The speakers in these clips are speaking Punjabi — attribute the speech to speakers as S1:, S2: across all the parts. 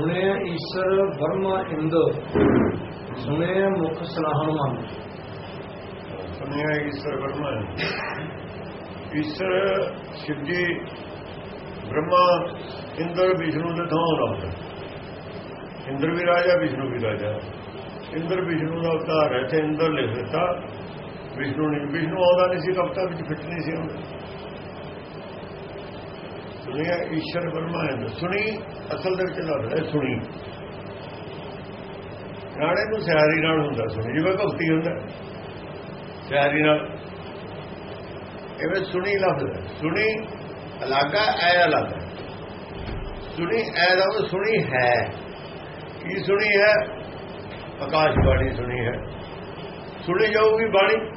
S1: ਸੁਣਿਆ ਈਸ਼ਰ ਬ੍ਰਹਮਾ ਇੰਦ, ਸੁਣਿਆ ਮੁਖ ਸਲਾਹਣ ਮਨ
S2: ਸੁਣਿਆ ਈਸ਼ਵਰ ਬ੍ਰਹਮਾ ਈਸ਼ਵਰ ਸ਼ਿਵ ਜੀ ਬ੍ਰਹਮਾ ਇੰਦਰ ਵਿਸ਼ਨੂੰ ਦੇ ਥਾਂ ਲਾਉਂਦਾ ਇੰਦਰ ਵੀ ਰਾਜਾ, ਵਿਸ਼ਨੂੰ ਵੀ ਰਾਜਾ। ਇੰਦਰ ਵਿਸ਼ਨੂੰ ਦਾ ਅਵਤਾਰ ਹੈ ਤੇ ਇੰਦਰ ਲਿਖ ਦਿੱਤਾ। ਵਿਸ਼ਨੂੰ ਨਹੀਂ ਵਿਸ਼ਨੂੰ ਆਉਂਦਾ ਨਹੀਂ ਸੀ, ਕਵਤਾ ਵਿੱਚ ਫਿੱਟ ਨਹੀਂ ਸੀ ਆਉਂਦਾ ਸੁਣਿਆ ਈਸ਼ਵਰ ਬ੍ਰਹਮਾ ਹੈ ਸੁਣੀ, ਅਸਲ ਦੇ ਵਿੱਚ ਲੱਗਦਾ ਹੈ ਸੁਣੀ। ਰਾਣੇ ਨੂੰ ਸਿਆਰੀ ਨਾਲ ਹੁੰਦਾ ਸੁਣੀ, ਜਿਵੇਂ ਭਗਤੀ ਹੁੰਦਾ। ਸਿਆਰੀ ਨਾਲ। ਐਵੇਂ ਸੁਣੀ ਲਫ਼ਜ਼ ਹੈ। ਸੁਣੀ ਅਲੱਗਾ ਐ ਅਲੱਗ ਹੈ। ਸੁਣੀ ਐ ਦਾ ਸੁਣੀ ਹੈ। ਕੀ ਸੁਣੀ ਹੈ? ਆਕਾਸ਼ ਬਾਣੀ ਸੁਣੀ ਹੈ। ਸੁਣੀ ਜਾਊਗੀ ਬਾਣੀ।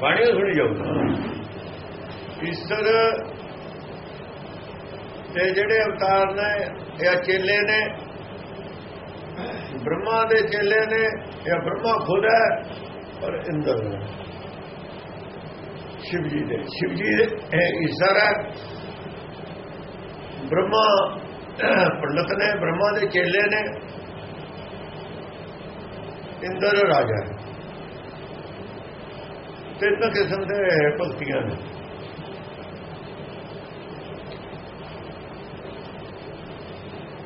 S2: ਬਾਣੀ ਸੁਣੀ ਜਾਊਗੀ। ਈਸ਼ਰ ਤੇ ਜਿਹੜੇ ਅਵਤਾਰ ਨੇ, ਇਹ ਚੇਲੇ ਨੇ। ਬ੍ਰਹਮਾ ਦੇ ਚੇਲੇ ਨੇ, ਇਹ ਬ੍ਰਹਮਾ ਖੁਦ ਹੈ, ਔਰ ਇੰਦਰ ਹੈ ਸ਼ਿਵ ਜੀ ਦੇ ਸ਼ਿਵ ਜੀ ਇਹ ਈਸ਼ਰ ਹੈ। ਬ੍ਰਹਮਾ ਪੰਡਤ ਨੇ, ਬ੍ਰਹਮਾ ਦੇ ਚੇਲੇ ਨੇ। ਇੰਦਰ ਰਾਜਾ ਹੈ ਤਿੰਨ ਕਿਸਮ ਦੇ ਭਗਤੀਆਂ ਨੇ।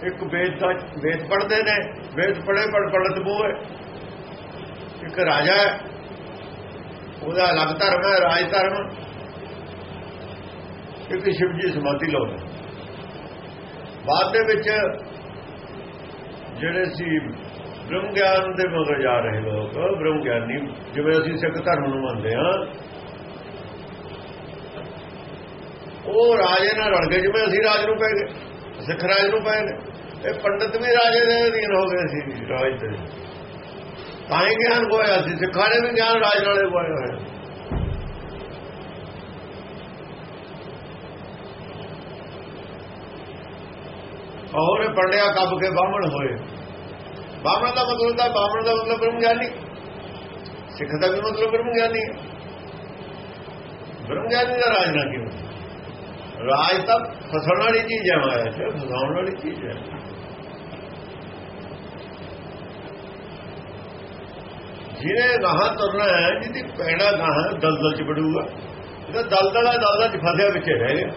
S2: ਇੱਕ ਵੇਦ ਦਾ ਵੇਦ ਪੜ੍ਹਦੇ ਨੇ, ਵੇਦ ਪੜ੍ਹੇ ਪੜ ਪੜਤ ਬੂਏ ਇੱਕ ਰਾਜਾ ਹੈ, ਉਹਦਾ ਅਲੱਗ ਧਰਮ ਹੈ, ਰਾਜ ਧਰਮ। ਇੱਕ ਸ਼ਿਵਜੀ ਸਮਾਧੀ ਲਾਉਂਦੇ ਬਾਅਦ ਦੇ ਵਿੱਚ ਜਿਹੜੇ ਸੀ ਬ੍ਰਹਮ ਗਿਆਨ ਦੇ ਮਗਰ ਜਾ ਰਹੇ ਲੋਕ ਬ੍ਰਹਮ ਗਿਆਨੀ ਜਿਵੇਂ ਅਸੀਂ ਸਿੱਖ ਧਰਮ ਨੂੰ ਮੰਨਦੇ ਹਾਂ, ਉਹ ਰਾਜੇ ਨਾਲ ਰਲ ਗਏ, ਜਿਵੇਂ ਅਸੀਂ ਰਾਜ ਨੂੰ ਪੈ ਗਏ, ਸਿੱਖ ਰਾਜ ਨੂੰ ਪਏ ਨੇ ਇਹ ਪੰਡਤ ਵੀ ਰਾਜੇ ਦੇ ਅਧੀਨ ਹੋ ਗਏ ਸੀ, ਰਾਜ ਦੇ। ਤਾਂ ਹੀ ਗਿਆਨ ਹੋਇਆ ਸੀ, ਸਿੱਖਾਂ ਨੇ ਵੀ ਗਿਆਨ ਰਾਜ ਨਾਲੇ ਹੋਇਆ। ਹੋਇਆ ਔਰ ਪੰਡਿਆ ਕੱਬ ਕੇ ਬਾਹਮਣ ਹੋਏ। ਬਾਹਮਣ ਦਾ ਮਤਲਬ ਦਾ ਬਾਹਮਣ ਦਾ ਮਤਲਬ ਬ੍ਰਹਮ ਗਿਆਨੀ ਸਿੱਖ ਦਾ ਵੀ ਮਤਲਬ ਬ੍ਰਹਮ ਗਿਆਨੀ ਬ੍ਰਹਮ ਗਿਆਨੀ ਦਾ ਰਾਜ ਨਾ ਕਿਉਂ? ਰਾਜ ਤਾਂ ਫਸਣ ਵਾਲੀ ਚੀਜ਼ ਹੈ ਮਾਇਆ ਚ ਫਸਾਉਣ ਵਾਲੀ ਚੀਜ਼ ਹੈ। ਜਿਹਨੇ ਗਾਹਾਂ ਤੁਰਨਾ ਹੈ ਜਿਹਦੀ ਪੈਣਾ ਗਾਹਾਂ ਦਲਦਲ ਚ ਬੜੂਗਾ ਇਹਦਾ ਦਲਦਲ ਹੈ ਦਲਦਲ ਚ ਫਸਿਆ ਵਿੱਚੇ ਰਹਿ ਗਿਆ।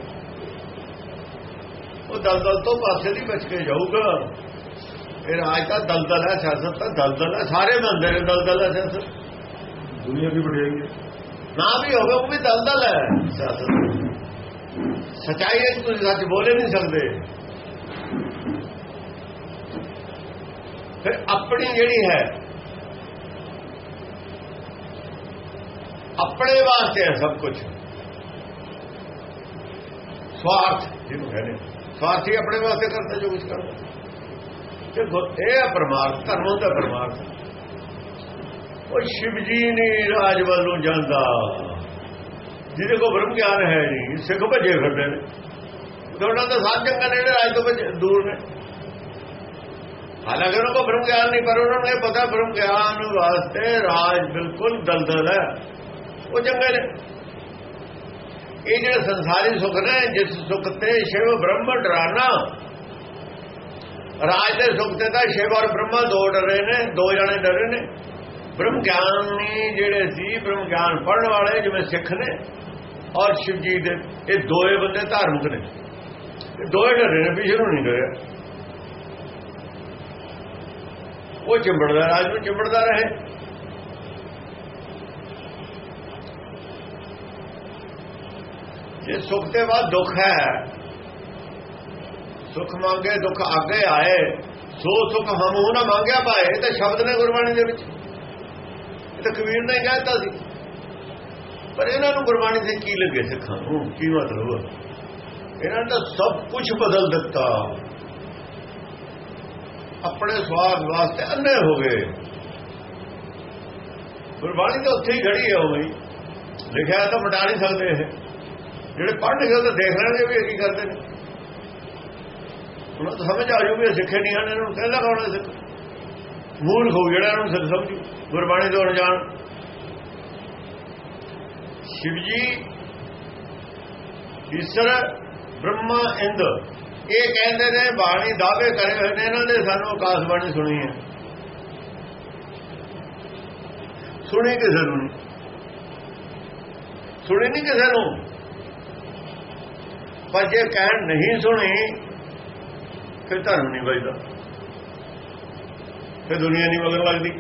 S2: ਉਹ ਦਲਦਲ ਤੋਂ ਪਾਸੇ ਦੀ ਬਚ ਕੇ ਜਾਊਗਾ। ਇਹ ਰਾਜ ਦਾ ਦਲਦਲ ਹੈ ਸਿਆਸਤ ਦਾ ਦਲਦਲ ਹੈ ਸਾਰੇ ਮੰਨਦੇ ਨੇ ਦਲਦਲ ਹੈ ਸਿਆਸਤ।
S1: ਦੁਨੀਆ ਦੀ ਵਡਿਆਈ ਹੈ।
S2: ਨਾ ਵੀ ਹੋਵੇ ਉਹ ਵੀ ਦਲਦਲ ਹੈ ਸਿਆਸਤ। ਸਚਾਈ ਹੈ ਤੁਸੀਂ ਸੱਚ ਬੋਲੇ ਨਹੀਂ ਸਕਦੇ? ਫਿਰ ਆਪਣੀ ਜਿਹੜੀ ਹੈ, ਆਪਣੇ ਵਾਸਤੇ ਹੈ ਸਭ ਕੁਝ ਸਵਾਰਥ, ਜਿਹਨੂੰ ਕਹਿੰਦੇ। ਸਵਾਰਥੀ ਆਪਣੇ ਵਾਸਤੇ ਕਰਦਾ, ਜੋ ਕੁਝ ਕਰਦਾ। ਤੇ ਇਹ ਹੈ ਪਰਮਾਰਥ, ਧਰਮ ਦਾ ਪਰਮਾਰਥ। ਉਹ ਸ਼ਿਵ ਜੀ ਨਹੀਂ ਰਾਜ ਵੱਲੋਂ ਜਾਂਦਾ। ਜਿਹਦੇ ਕੋ ਬ੍ਰਹਮ ਗਿਆਨ ਹੈ ਨਹੀਂ ਸਿੱਖ ਭੱਜੇ ਫਿਰਦੇ ਨੇ। ਉਹਨਾਂ ਦਾ ਸਾਥ ਜੰਗਲ ਨੇ ਰਾਜ ਤੋਂ ਦੂਰ ਨੇ। ਹਾਲਾਂਕਿ ਉਹਨਾਂ ਕੋ ਬ੍ਰਹਮ ਗਿਆਨ ਨਹੀਂ, ਪਰ ਉਹਨਾਂ ਨੂੰ ਪਤਾ ਬ੍ਰਹਮ ਗਿਆਨ ਵਾਸਤੇ ਰਾਜ ਬਿਲਕੁਲ ਦਲਦਲ ਹੈ। ਉਹ ਜੰਗਲ ਹੈ ਇਹ ਜਿਹੜੇ ਸੰਸਾਰੀ ਸੁਖ ਨੇ, ਜਿਸ ਸੁਖ ਤੇ ਸ਼ਿਵ, ਬ੍ਰਹਮ, ਡਰਾਨਾ, ਰਾਜ ਦੇ ਸੁਖ ਤੇ ਤਾਂ ਸ਼ਿਵ ਔਰ ਬ੍ਰਹਮ ਦੋ ਡਰੇ ਨੇ, ਦੋ ਜਣੇ ਡਰੇ ਨੇ। ਬ੍ਰਹਮ ਗਿਆਨੀ ਜਿਹੜੇ ਸੀ, ਬ੍ਰਹਮ ਗਿਆਨ ਪੜਨ ਵਾਲੇ ਜਿਵੇਂ ਸਿੱਖ ਨੇ ਔਰ ਸ਼ਿਵ ਜੀ ਦੇ, ਇਹ ਦੋਏ ਬੰਦੇ ਧਾਰਮਿਕ ਨੇ। ਇਹ ਦੋਏ ਡਰੇ ਨੇ ਪਿਛੇ ਨੂੰ ਨਹੀਂ ਡਰਿਆ ਉਹ ਚਿੰਬੜਦਾ ਰਾਜ ਨੂੰ ਚਿੰਬੜਦਾ ਰਹੇ। ਜੇ ਸੁਖ ਦੇ ਬਾਅਦ ਦੁੱਖ ਹੈ, ਸੁਖ ਮੰਗੇ, ਦੁੱਖ ਅੱਗੇ ਆਏ, ਸੋ ਸੁਖ ਹਮੂ ਨਾ ਮੰਗਿਆ ਪਾਏ ਤਾਂ ਸ਼ਬਦ ਨੇ ਗੁਰਬਾਣੀ ਦੇ ਵਿੱਚ। ਇਹ ਤਾਂ ਕਬੀਰ ਨੇ ਕਹਿਤਾ ਸੀ। ਪਰ ਇਹਨਾਂ ਨੂੰ ਗੁਰਬਾਣੀ ਦੇ ਕੀ ਲੱਗੇ ਸਿੱਖਾਂ ਨੂੰ? ਕੀ ਮਤਲਬ ਇਹਨਾਂ ਨੇ ਤਾਂ ਸਭ ਕੁਝ ਬਦਲ ਦਿੱਤਾ। ਆਪਣੇ ਸਵਾਰਥ ਵਾਸਤੇ ਅੰਨੇ ਹੋ ਗਏ। ਗੁਰਬਾਣੀ ਤਾਂ ਉੱਥੇ ਹੀ ਖੜੀ ਹੈ ਉਹ ਹੀ ਲਿਖਿਆ ਤਾਂ ਮਟਾ ਨਹੀਂ ਸਕਦੇ ਇਹ। ਜਿਹੜੇ ਪੜ੍ਹ ਲਿਖੇ ਤਾਂ ਦੇਖ ਲੈਣਗੇ ਵੀ ਇਹ ਕੀ ਕਰਦੇ ਨੇ। ਉਹਨਾਂ ਨੂੰ ਸਮਝ ਆ ਜੂਗੀ ਸਿੱਖੇ ਨਹੀਂ ਹਨ, ਇਹਨਾਂ ਨੂੰ ਕਹਿੰਦਾ ਕੌਣ ਹੈ ਸਿੱਖ? ਮੂਰਖ ਹੋ ਜਿਹੜਾ ਇਹਨਾਂ ਨੂੰ ਸਿੱਖ ਸਮਝੂ, ਗੁਰਬਾਣੀ ਤੋਂ ਅਣਜਾਣ। ਸ਼ਿਵ ਜੀ, ਈਸ਼ਰ, ਬ੍ਰਹਮਾ, ਇੰਦ, ਇਹ ਕਹਿੰਦੇ ਨੇ, ਬਾਣੀ ਦਾਅਵੇ ਕਰੇ ਹੋਏ ਨੇ, ਇਹਨਾਂ ਨੇ ਸਾਨੂੰ ਆਕਾਸ਼ ਬਾਣੀ ਸੁਣੀ ਹੈ। ਸੁਣੀ ਕਿਸੇ ਨੂੰ ਨਹੀਂ। ਸੁਣੀ ਨਹੀਂ ਕਿਸੇ ਨੂੰ। ਪਰ ਜੇ ਕਹਿਣ ਨਹੀਂ ਸੁਣੀ, ਫਿਰ ਧਰਮ ਨਹੀਂ ਬਚਦਾ ਫਿਰ ਦੁਨੀਆ ਨਹੀਂ ਮਗਰ ਲੱਗਦੀ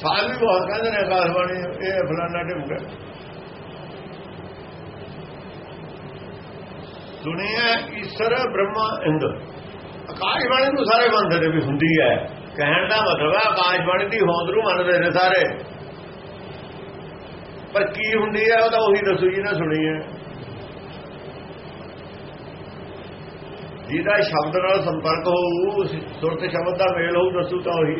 S2: ਸਾਲ ਵੀ ਬਹੁਤ ਕਹਿੰਦੇ ਨੇ ਆਕਾਸ਼ਵਾਣੀ ਇਹ ਫਲਾਣਾ ਢਿਮਕਾ ਦੁਨੀਆ ਈਸ਼ਰ, ਬ੍ਰਹਮਾ ਇੰਦ ਆਕਾਸ਼ਵਾਣੀ ਨੂੰ ਸਾਰੇ ਮੰਨਦੇ ਨੇ ਵੀ ਹੁੰਦੀ ਹੈ। ਕਹਿਣ ਦਾ ਮਤਲਬ ਹੈ ਆਕਾਸ਼ਵਾਣੀ ਦੀ ਹੋਂਦ ਨੂੰ ਮੰਨਦੇ ਨੇ ਸਾਰੇ। ਪਰ ਕੀ ਹੁੰਦੀ ਹੈ, ਉਹ ਤਾਂ ਉਹੀ ਦੱਸੋ ਜੀ, ਨਾ ਸੁਣੀ ਹੈ ਜਿਹਦਾ ਸ਼ਬਦ ਨਾਲ ਸੰਪਰਕ ਹੋਊ ਸੁਰਤ ਸ਼ਬਦ ਦਾ ਮੇਲ ਹੋਊ, ਦੱਸੂ ਤਾਂ ਉਹੀ।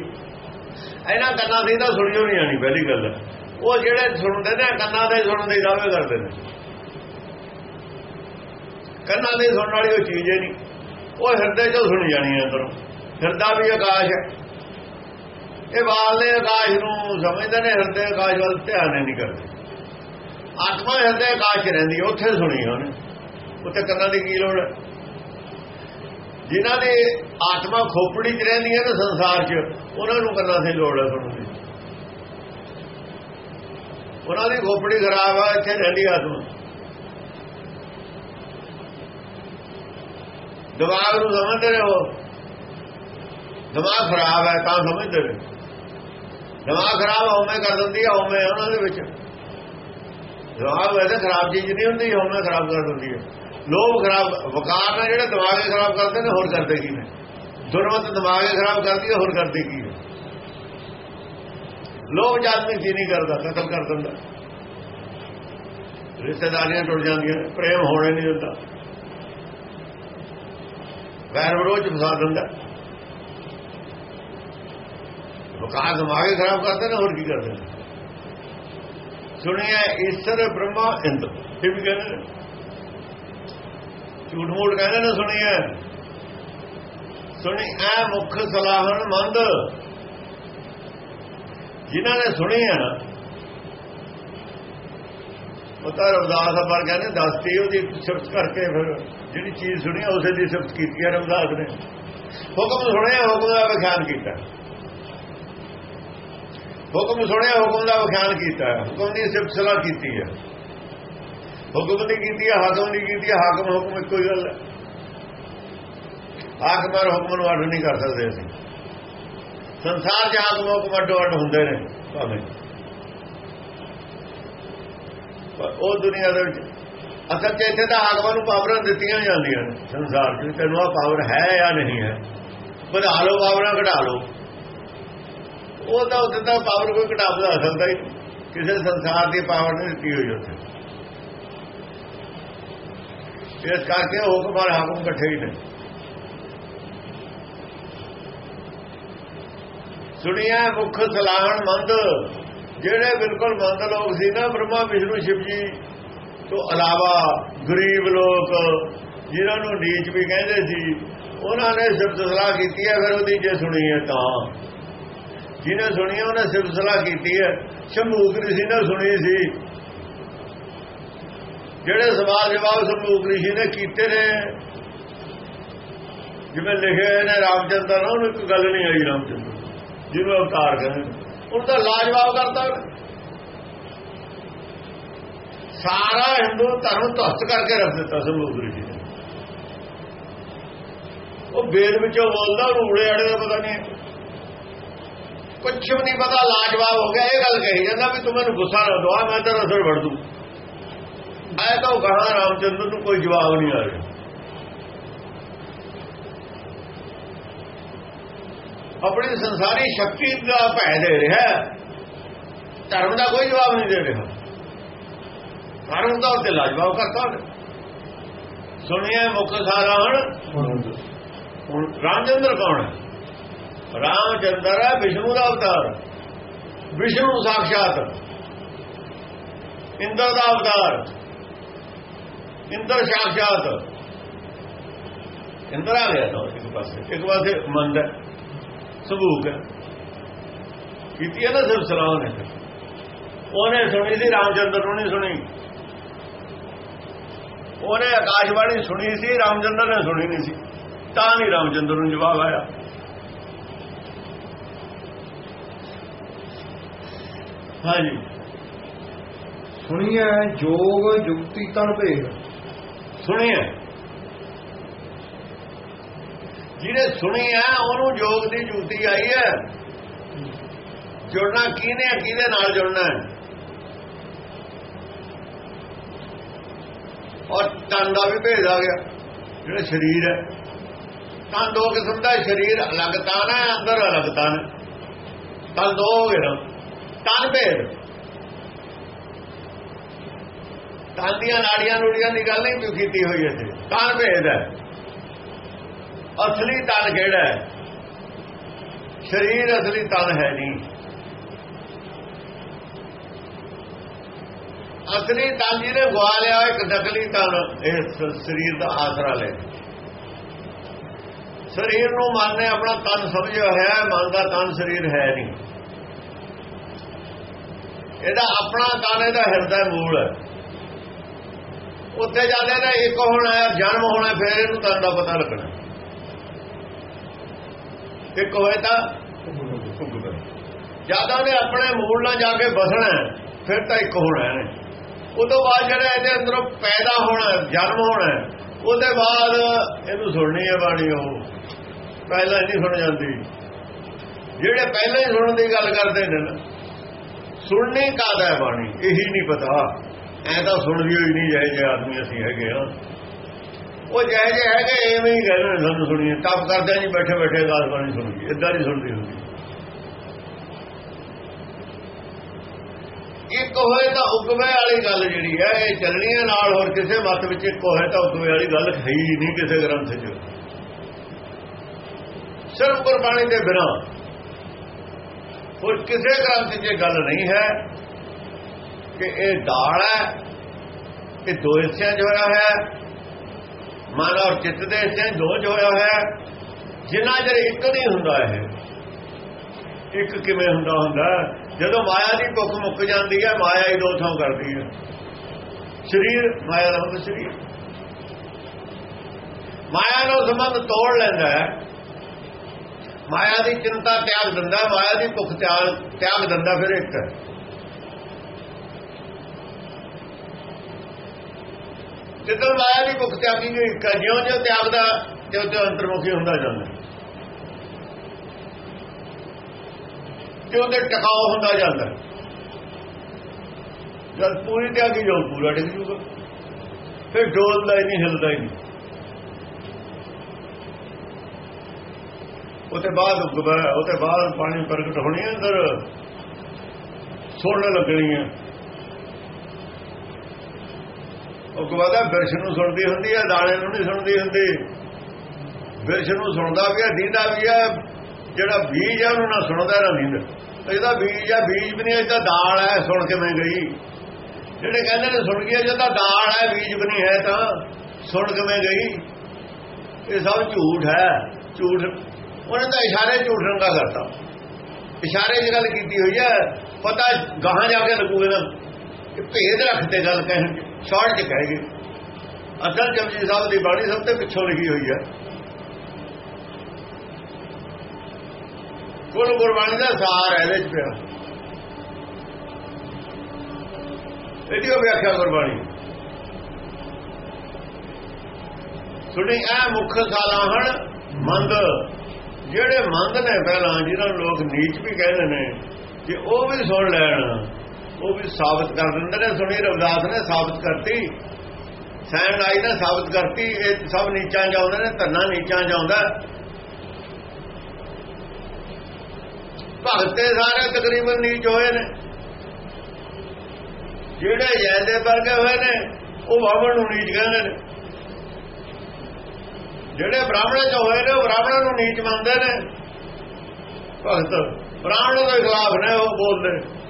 S2: ਇਹਨਾਂ ਕੰਨਾਂ ਦੀ ਤਾਂ ਸੁਣਿਓ ਨਹੀਂ ਆਣੀ ਪਹਿਲੀ ਗੱਲ। ਉਹ ਜਿਹੜੇ ਸੁਣਦੇ ਨੇ, ਕੰਨਾਂ ਦੇ ਸੁਣਨ ਦੇ ਦਾਅਵੇ ਕਰਦੇ ਨੇ। ਕੰਨਾਂ ਦੇ ਸੁਣਨ ਵਾਲੀ ਉਹ ਚੀਜ਼ ਹੀ ਨਹੀਂ। ਉਹ ਹਿਰਦੇ ਚੋਂ ਸੁਣ ਜਾਣੀ ਹੈ ਅੰਦਰੋਂ। ਹਿਰਦਾ ਵੀ ਆਕਾਸ਼ ਹੈ। ਇਹ ਵਾਲ ਨੇ ਆਕਾਸ਼ ਨੂੰ ਸਮਝਦੇ ਨੇ, ਹਿਰਦੇ ਆਕਾਸ਼ ਵੱਲ ਧਿਆਨ ਨਹੀਂ ਕਰਦੇ। ਆਤਮਾ ਹਿਰਦੇ ਆਕਾਸ਼ ਰਹਿੰਦੀ ਉੱਥੇ ਸੁਣੀ ਉਹਨੇ। ਉੱਥੇ ਕੰਨਾਂ ਦੀ ਕੀ ਲੋੜ ਹੈ? ਜਿਨ੍ਹਾਂ ਦੇ ਆਤਮਾ ਖੋਪੜੀ 'ਚ ਰਹਿੰਦੀ ਹੈ ਨਾ ਸੰਸਾਰ 'ਚ, ਉਹਨਾਂ ਨੂੰ ਕੰਨਾਂ ਦੀ ਲੋੜ ਹੈ ਸੁਣਨ ਦੀ ਉਹਨਾਂ ਦੀ ਖੋਪੜੀ ਖਰਾਬ ਹੈ ਇੱਥੇ ਰਹਿੰਦੀ ਆਤਮਾ ਦਿਮਾਗ ਨੂੰ ਸਮਝਦੇ ਨੇ ਉਹ। ਦਿਮਾਗ ਖਰਾਬ ਹੈ, ਤਾਂ ਸਮਝਦੇ ਨੇ। ਦਿਮਾਗ ਖਰਾਬ ਹੋਵੇਂ ਕਰ ਦਿੰਦੀ ਹੈ ਹੋਵੇਂ ਉਹਨਾਂ ਦੇ ਵਿੱਚ। ਦਿਮਾਗ ਵੈਸੇ ਖਰਾਬ ਚੀਜ਼ ਨਹੀਂ ਹੁੰਦੀ ਹੋਵੇਂ ਖਰਾਬ ਕਰ ਦਿੰਦੀ ਹੈ ਲੋਭ ਖਰਾਬ, ਵਕਾਰ ਨਾਲ ਜਿਹੜੇ ਦਿਮਾਗ ਖਰਾਬ ਕਰਦੇ ਨੇ, ਹੋਰ ਕਰਦੇ ਕੀ ਨੇ? ਦੁਰਮਤ ਦਿਮਾਗ ਖਰਾਬ ਕਰਦੀ ਹੈ, ਹੋਰ ਕਰਦੇ ਕੀ ਨੇ? ਲੋਭ ਜਾਦਮੀ ਕੀ ਨਹੀਂ ਕਰਦਾ, ਕਤਲ ਕਰ ਦਿੰਦਾ। ਰਿਸ਼ਤੇਦਾਰੀਆਂ ਟੁੱਟ ਜਾਂਦੀਆਂ ਪ੍ਰੇਮ ਹੋਣੇ ਨਹੀਂ ਦਿੰਦਾ। ਵੈਰ ਵਿਰੋਧ ਫਸਾ ਦਿੰਦਾ। ਵਕਾਰ ਦਿਮਾਗ ਖਰਾਬ ਕਰਦੇ ਨੇ, ਹੋਰ ਕੀ ਕਰਦੇ ਨੇ? ਸੁਣਿਆ ਈਸ਼ਰ ਬ੍ਰਹਮਾ ਇੰਦ। ਇਹ ਵੀ ਕਹਿੰਦੇ ਨੇ। ਝੂਠ ਮੂਠ ਕਹਿੰਦੇ ਨੇ ਸੁਣੀਏ ਸੁਣੀ, ਐ ਮੁਖ ਸਲਾਹਣ ਮੰਦ। ਜਿਨ੍ਹਾਂ ਨੇ ਸੁਣੀ ਹੈ ਨਾ, ਉਹ ਤਾਂ ਰਵਦਾਸ ਆਪਾਂ ਕਹਿੰਦੇ ਦੱਸਤੀ ਉਹਦੀ ਸਿਫਤ ਕਰਕੇ ਫਿਰ ਜਿਹੜੀ ਚੀਜ਼ ਸੁਣੀ ਉਸੇ ਦੀ ਸਿਫਤ ਕੀਤੀ ਹੈ ਰਵਦਾਸ ਨੇ। ਹੁਕਮ ਸੁਣਿਆ, ਹੁਕਮ ਦਾ ਵਿਖਿਆਨ ਕੀਤਾ। ਹੁਕਮ ਸੁਣਿਆ, ਹੁਕਮ ਦਾ ਵਿਖਿਆਨ ਕੀਤਾ। ਹੁਕਮ ਦੀ ਸਿਫਤ ਸਲਾਹ ਕੀਤੀ ਹੈ ਹੁਕਮ ਨਹੀਂ ਕੀਤੀ ਹੈ ਹਾਕਮ ਨਹੀਂ ਕੀਤੀ, ਹਾਕਮ ਹੁਕਮ ਇੱਕੋ ਹੀ ਗੱਲ ਹੈ। ਹਾਕਮ ਔਰ ਹੁਕਮ ਨੂੰ ਅੱਡ ਨਹੀਂ ਕਰ ਸਕਦੇ ਅਸੀਂ। ਸੰਸਾਰ 'ਚ ਹਾਕਮ ਹੁਕਮ ਅੱਡੋ ਅੱਡ ਹੁੰਦੇ ਨੇ, ਭਾਵੇਂ। ਉਹ ਦੁਨੀਆ ਦੇ ਵਿੱਚ ਅਸਲ 'ਚ ਇੱਥੇ ਤਾਂ ਹਾਕਮਾਂ ਨੂੰ ਪਾਵਰਾਂ ਦਿੱਤੀਆਂ ਜਾਂਦੀਆਂ ਨੇ, ਸੰਸਾਰ 'ਚ ਤੈਨੂੰ ਆ ਪਾਵਰ ਹੈ ਜਾਂ ਨਹੀਂ ਹੈ, ਵਧਾ ਲਓ, ਪਾਵਰਾਂ ਘਟਾ ਲਓ। ਉਹ ਤਾਂ ਉੱਥੇ ਤਾਂ ਪਾਵਰ ਕੋਈ ਘਟਾ ਵਧਾ ਸਕਦਾ ਹੀ ਕਿਸੇ ਸੰਸਾਰ ਦੀ ਪਾਵਰ ਨਹੀਂ ਦਿੱਤੀ ਹੋਈ ਉੱਥੇ। ਇਸ ਕਰਕੇ ਹੁਕਮ ਔਰ ਹਾਕਮ ਇਕੱਠੇ ਹੀ ਨੇ। ਸੁਣਿਆ ਮੁਖ ਸਲਾਹਣ ਮੰਦ, ਜਿਹੜੇ ਬਿਲਕੁਲ ਮੰਦ ਲੋਕ ਸੀ ਨਾ, ਬ੍ਰਹਮਾ, ਵਿਸ਼ਨੂੰ ਸ਼ਿਵ ਜੀ ਤੋਂ ਇਲਾਵਾ ਗਰੀਬ ਲੋਕ, ਜਿਨ੍ਹਾਂ ਨੂੰ ਨੀਚ ਵੀ ਕਹਿੰਦੇ ਸੀ, ਉਹਨਾਂ ਨੇ ਸਿਫਤ ਸਲਾਹ ਕੀਤੀ ਹੈ ਫਿਰ ਉਹਦੀ ਜੇ ਸੁਣੀ ਹੈ ਤਾਂ। ਜਿਹਨੇ ਸੁਣੀ ਉਹਨੇ ਸਿਫਤ ਸਲਾਹ ਕੀਤੀ ਹੈ। ਸ਼ੰਭੂ ਸੀ ਨਾ ਸੁਣੀ ਸੀ ਜਿਹੜੇ ਸਵਾਲ ਜਵਾਬ ਸੰਭੂਕ ਰਿਸ਼ੀ ਨੇ ਕੀਤੇ ਨੇ। ਜਿਵੇਂ ਲਿਖੇ ਨੇ ਰਾਮਚੰਦਰ ਉਹਨੂੰ ਇੱਕ ਗੱਲ ਨਹੀਂ ਆਈ ਰਾਮਚੰਦਰ ਜਿਹਨੂੰ ਅਵਤਾਰ ਕਹਿੰਦੇ ਉਹ ਤਾਂ ਲਾਜਵਾਬ ਕਰਤਾ ਸਾਰਾ ਹਿੰਦੂ ਧਰਮ ਧਸਤ ਕਰਕੇ ਰੱਖ ਦਿੱਤਾ ਸੰਭੂਕ ਰਿਸ਼ੀ ਨੇ ਉਹ ਵੇਦ ਵਿੱਚੋਂ ਬੋਲਦਾ ਰੂੜੇ ਆੜੇ ਦਾ ਪਤਾ ਨਹੀਂ। ਕੁਝ ਵੀ ਨਹੀਂ ਪਤਾ, ਲਾਜਵਾਬ ਹੋ ਗਿਆ, ਇਹ ਗੱਲ ਕਹੀ ਜਾਂਦਾ ਵੀ ਤੂੰ ਮੈਨੂੰ ਗੁੱਸਾ ਨਾ ਦਵਾ ਮੈਂ ਤੇਰਾ ਸਿਰ ਵੜ ਦੂੰ। ਆਇਆ ਤਾਂ ਕਹਾ ਰਾਮਚੰਦਰ ਨੂੰ ਕੋਈ ਜਵਾਬ ਨਹੀਂ ਆ ਰਿਹਾ। ਆਪਣੀ ਸੰਸਾਰੀ ਸ਼ਕਤੀ ਦਾ ਭੈ ਦੇ ਰਿਹਾ ਧਰਮ ਦਾ ਕੋਈ ਜਵਾਬ ਨਹੀਂ ਦੇ ਰਿਹਾ। ਧਰਮ ਦਾ ਉੱਤੇ ਲਾਜਵਾਬ ਕਰਤਾ ਉਹਨੇ। ਸੁਣਿਆ ਮੁਖ ਸਾਰਾ ਹਣ ਰਾਮਚੰਦਰ ਕੌਣ ਹੈ? ਰਾਮਚੰਦਰ ਹੈ ਵਿਸ਼ਨੂੰ ਦਾ ਅਵਤਾਰ। ਵਿਸ਼ਨੂੰ ਸਾਖਸ਼ਾਤ। ਇੰਦਰ ਦਾ ਅਵਤਾਰ। ਇੰਦਰ ਸਾਖਸ਼ਾਤ ਇੰਦਰ ਆ ਗਿਆ ਤਾਂ ਇੱਕ ਪਾਸੇ। ਇੱਕ ਪਾਸੇ ਮੰਦ ਹੈ, ਸਬੂਕ ਹੈ। ਕੀਤੀ ਹੈ ਨਾ ਸਿਰ ਸਲਾਹ ਨੇ। ਉਹਨੇ ਸੁਣੀ ਸੀ, ਰਾਮਚੰਦਰ ਨੂੰ ਨਹੀਂ ਸੁਣੀ। ਉਹਨੇ ਆਕਾਸ਼ਵਾਣੀ ਸੁਣੀ ਸੀ, ਰਾਮਚੰਦਰ ਨੇ ਸੁਣੀ ਨਹੀਂ ਸੀ। ਤਾਂ ਨਹੀਂ ਰਾਮਚੰਦਰ ਨੂੰ ਜਵਾਬ ਆਇਆ। ਹਾਂਜੀ।
S1: ਸੁਣੀਐ ਜੋਗ, ਜੁਗਤੀ ਤਨ ਭੇਦ।
S2: ਸੁਣੀਏ ਜਿਹਨੇ ਸੁਣੀ ਹੈ ਉਹਨੂੰ ਯੋਗ ਦੀ ਜੁਗਤੀ ਆਈ ਹੈ। ਜੁੜਨਾ ਕਿਹਨੇ ਹੈ, ਕਿਹਦੇ ਨਾਲ ਜੁੜਨਾ ਹੈ? ਔਰ ਤਨ ਦਾ ਵੀ ਭੇਦ ਆ ਗਿਆ ਜਿਹੜਾ ਸਰੀਰ ਹੈ। ਤਾਂ ਦੋ ਕਿਸਮ ਦਾ ਸਰੀਰ ਅਲੱਗ ਤਨ ਹੈ ਅੰਦਰ ਅਲੱਗ ਤਨ ਤਨ ਦੋ ਹੋ ਗਏ ਨਾ। ਤਨ ਭੇਦ। ਤਨ ਦੀਆਂ ਨਾੜੀਆਂ ਨੂੜੀਆਂ ਦੀ ਗੱਲ ਨਹੀਂ ਤੂੰ ਕੀਤੀ ਹੋਈ ਇੱਥੇ। ਤਨ ਭੇਦ ਹੈ? ਅਸਲੀ ਤਨ ਕਿਹੜਾ ਹੈ? ਸਰੀਰ ਅਸਲੀ ਤਨ ਹੈ ਨਹੀਂ। ਅਸਲੀ ਤਨ ਜਿਹਨੇ ਗਵਾ ਲਿਆ ਇੱਕ ਨਕਲੀ ਤਨ ਇਹ ਸਰੀਰ ਦਾ ਆਸਰਾ ਲੈ। ਸਰੀਰ ਨੂੰ ਮਨ ਨੇ ਆਪਣਾ ਤਨ ਸਮਝਿਆ ਹੋਇਆ ਹੈ, ਮਨ ਦਾ ਤਨ ਸਰੀਰ ਹੈ ਨਹੀਂ। ਇਹਦਾ ਆਪਣਾ ਤਨ, ਇਹਦਾ ਹਿਰਦਾ ਮੂਲ ਹੈ। ਉੱਥੇ ਜਾਂਦੇ ਨੇ ਇੱਕ ਹੋਣਾ ਹੈ, ਜਨਮ ਹੋਣਾ ਫਿਰ ਇਹਨੂੰ ਤਨ ਦਾ ਪਤਾ ਲੱਗਣਾ। ਇੱਕ ਹੋਏ ਤਾਂ ਜ਼ਿਆਦਾ ਨੇ ਆਪਣੇ ਮੂਲ ਨਾਲ ਜਾ ਕੇ ਬਸਣਾ ਫਿਰ ਤਾਂ ਇੱਕ ਹੋਣਾ ਹੈ। ਉਦੋਂ ਬਾਅਦ ਜਿਹੜਾ ਇਹਦੇ ਅੰਦਰੋਂ ਪੈਦਾ ਹੋਣਾ ਜਨਮ ਹੋਣਾ ਉਹਦੇ ਬਾਅਦ ਇਹਨੂੰ ਸੁਣਨੀ ਹੈ ਬਾਣੀ ਉਹ। ਪਹਿਲਾਂ ਨਹੀਂ ਸੁਣ ਜਾਂਦੀ। ਜਿਹੜੇ ਪਹਿਲਾਂ ਹੀ ਸੁਣਨ ਦੀ ਗੱਲ ਕਰਦੇ ਨੇ ਨਾ, ਸੁਣਨੀ ਕਾਦਾ ਬਾਣੀ? ਇਹੀ ਨਹੀਂ ਪਤਾ। ਐ ਤਾਂ ਸੁਣਦੀ ਹੋਈ ਨਹੀਂ ਜਾਏ ਜੇ ਆਦਮੀ ਅਸੀਂ ਹੈਗੇ ਆ। ਉਹ ਜਿਹੇ ਜਿਹੇ ਹੈਗੇ, ਐਵੇਂ ਹੀ ਕਹਿੰਦੇ ਸਾਨੂੰ ਸੁਣੀਏ। ਤਪ ਕਰਦੇ ਨਹੀਂ ਬੈਠੇ ਬੈਠੇ ਗਾਲ ਬਾਣੀ ਸੁਣਦੀ ਇਦਾਂ ਨਹੀਂ ਸੁਣਦੀ ਹੁੰਦੀ। ਇੱਕ ਹੋਏ ਤਾਂ ਉਗਵੇ ਵਾਲੀ ਗੱਲ ਜਿਹੜੀ ਹੈ, ਇਹ ਚੱਲਣੀ ਹੈ ਨਾਲ ਹੋਰ ਕਿਸੇ ਮਤ ਵਿੱਚ ਇੱਕ ਹੋਏ ਤਾਂ ਉਗਵੇ ਵਾਲੀ ਗੱਲ ਹੈ ਹੀ ਨਹੀਂ ਕਿਸੇ ਗ੍ਰੰਥ 'ਚ। ਸਿਰਫ ਗੁਰਬਾਣੀ ਦੇ ਬਿਨਾਂ ਹੋਰ ਕਿਸੇ ਗ੍ਰੰਥ 'ਚ ਇਹ ਗੱਲ ਨਹੀਂ ਹੈ। ਕਿ ਇਹ ਦਾਲ ਹੈ ਇਹ ਦੋ ਹਿੱਸਿਆਂ 'ਚ ਹੋਇਆ ਹੈ। ਮਨ ਔਰ ਚਿੱਤ ਦੇ ਹਿੱਸੇ ਦੋ 'ਚ ਹੋਇਆ ਹੈ। ਜਿੰਨਾ ਚਿਰ ਇੱਕ ਨਹੀਂ ਹੁੰਦਾ ਇਹ, ਇੱਕ ਕਿਵੇਂ ਹੁੰਦਾ ਹੁੰਦਾ ਜਦੋਂ ਮਾਇਆ ਦੀ ਭੁੱਖ ਮੁੱਕ ਜਾਂਦੀ ਹੈ, ਮਾਇਆ ਹੀ ਦੋ ਥਾਂ ਕਰਦੀ ਹੈ। ਸਰੀਰ, ਮਾਇਆ ਦਾ ਹੁੰਦਾ ਸਰੀਰ। ਮਾਇਆ ਨਾਲ ਸੰਬੰਧ ਤੋੜ ਲੈਂਦਾ ਹੈ। ਮਾਇਆ ਦੀ ਚਿੰਤਾ ਤਿਆਗ ਦਿੰਦਾ ਮਾਇਆ ਦੀ ਭੁੱਖ ਤਿਆਗ ਤਿਆਗ ਦਿੰਦਾ ਫਿਰ ਇੱਕ। ਜਦੋਂ ਲਾਇਆ ਦੀ ਭੁੱਖ ਤਿਆਗੀ ਗਈ ਇੱਕ ਜਿਉਂ ਜਿਉਂ ਤਿਆਗਦਾ ਤਿਉਂ ਤਿਉਂ ਅੰਤਰਮੁਖੀ ਹੁੰਦਾ ਜਾਂਦਾ। ਤੇ ਉਹਦੇ ਟਿਕਾਉ ਹੁੰਦਾ ਜਾਂਦਾ। ਜਦ ਪੂਰੀ ਤਿਆਗੀ ਜੋ ਪੂਰਾ ਡਿੱਗ ਜੂਗਾ। ਫਿਰ ਡੋਲਦਾ ਹੀ ਨਹੀਂ ਹਿਲਦਾ ਹੀ ਨਹੀਂ ਉਹਦੇ ਬਾਅਦ ਉਗਵਾ ਉਹਦੇ ਬਾਅਦ ਪਾਣੀ ਪ੍ਰਗਟ ਹੋਣੀ ਅੰਦਰ। ਸੁਣਨ ਲੱਗਣੀ ਹੈ ਉਗਵਾ ਦਾ ਬਿਰਸ਼ ਨੂੰ ਸੁਣਦੀ ਹੁੰਦੀ ਹੈ ਦਾਲੇ ਨੂੰ ਨਹੀਂ ਸੁਣਦੀ ਹੁੰਦੀ। ਬਿਰਸ਼ ਨੂੰ ਸੁਣਦਾ ਵੀ ਹੈ, ਦੀਦਾ ਵੀ ਹੈ, ਜਿਹੜਾ ਬੀਜ ਹੈ ਉਹਨੂੰ ਨਾ ਸੁਣਦਾ ਨਾ ਦੀਦਾ। ਇਹਦਾ ਬੀਜ ਹੈ, ਬੀਜ ਵੀ ਨਹੀਂ ਇਹ ਦਾਲ ਹੈ, ਸੁਣ ਕੇ ਮੈਂ ਗਈ। ਜਿਹੜੇ ਕਹਿੰਦੇ ਨੇ ਸੁਣ ਗਿਆ ਜੇ ਤਾਂ ਦਾਲ ਹੈ, ਬੀਜ ਵੀ ਨਹੀਂ ਹੈ ਤਾਂ ਸੁਣ ਕੇ ਮੈਂ ਗਈ। ਇਹ ਸਭ ਝੂਠ ਹੈ, ਝੂਠ। ਉਹਨੇ ਤਾਂ ਇਸ਼ਾਰੇ ਝੂਠ ਰੰਗਾ ਕਰਤਾ। ਇਸ਼ਾਰੇ 'ਚ ਗੱਲ ਕੀਤੀ ਹੋਈ ਹੈ, ਪਤਾ ਗਾਹਾਂ ਜਾ ਕੇ ਲੱਗੂਗੇ ਨਾ ਕਿ ਭੇਦ ਰੱਖਦੇ ਗੱਲ ਕਹਿਣ ਸ਼ਾਰਟ 'ਚ ਕਹੇਗੇ ਅਸਲ ਜਪਜੀ ਸਾਹਿਬ ਦੀ ਬਾਣੀ ਸਭ ਤੋਂ ਪਿੱਛੋਂ ਲਿਖੀ ਹੋਈ ਹੈ। ਕੁੱਲ ਗੁਰਬਾਣੀ ਦਾ ਸਾਰ ਹੈ ਇਹਦੇ ਪਿਆ। ਇਹਦੀ ਉਹ ਵਿਆਖਿਆ ਗੁਰਬਾਣੀ। ਸੁਣੀ, ਐ ਮੁੱਖ ਸਾਲਾਹਣ ਮੰਦ। ਜਿਹੜੇ ਮੰਦ ਨੇ ਪਹਿਲਾਂ, ਜਿਹਨਾਂ ਨੂੰ ਲੋਕ ਨੀਚ ਵੀ ਕਹਿੰਦੇ ਨੇ, ਕਿ ਉਹ ਵੀ ਸੁਣ ਲੈਣ। ਉਹ ਵੀ ਸਾਬਤ ਕਰ ਦਿੰਦੇ ਨੇ ਸੁਣੀ ਰਵਿਦਾਸ ਨੇ ਸਾਬਤ ਕਰਤੀ। ਸੈਣ ਆਈ ਨੇ ਸਾਬਤ ਕਰਤੀ, ਇਹ ਸਭ ਨੀਚਾਂ ਜਾਉਂਦੇ ਨੇ, ਧੰਨਾ ਨੀਚਾਂ ਜਾਉਂਦਾ ਭਗਤੇ ਸਾਰੇ ਤਕਰੀਬਨ ਨੀਚ ਹੋਏ ਨੇ। ਜਿਹੜੇ ਜੈਦੇ ਵਰਗੇ ਹੋਏ ਨੇ, ਉਹ ਬਾਵਣ ਨੂੰ ਨੀਚ ਕਹਿੰਦੇ ਨੇ। ਜਿਹੜੇ ਬ੍ਰਾਹਮਣ ਚ ਹੋਏ ਨੇ, ਉਹ ਬ੍ਰਾਹਮਣਾਂ ਨੂੰ ਨੀਚ ਮੰਨਦੇ ਨੇ। ਭਗਤ, ਬ੍ਰਾਹਮਣ ਦੇ ਖਿਲਾਫ ਨੇ ਉਹ ਬੋਲਦੇ।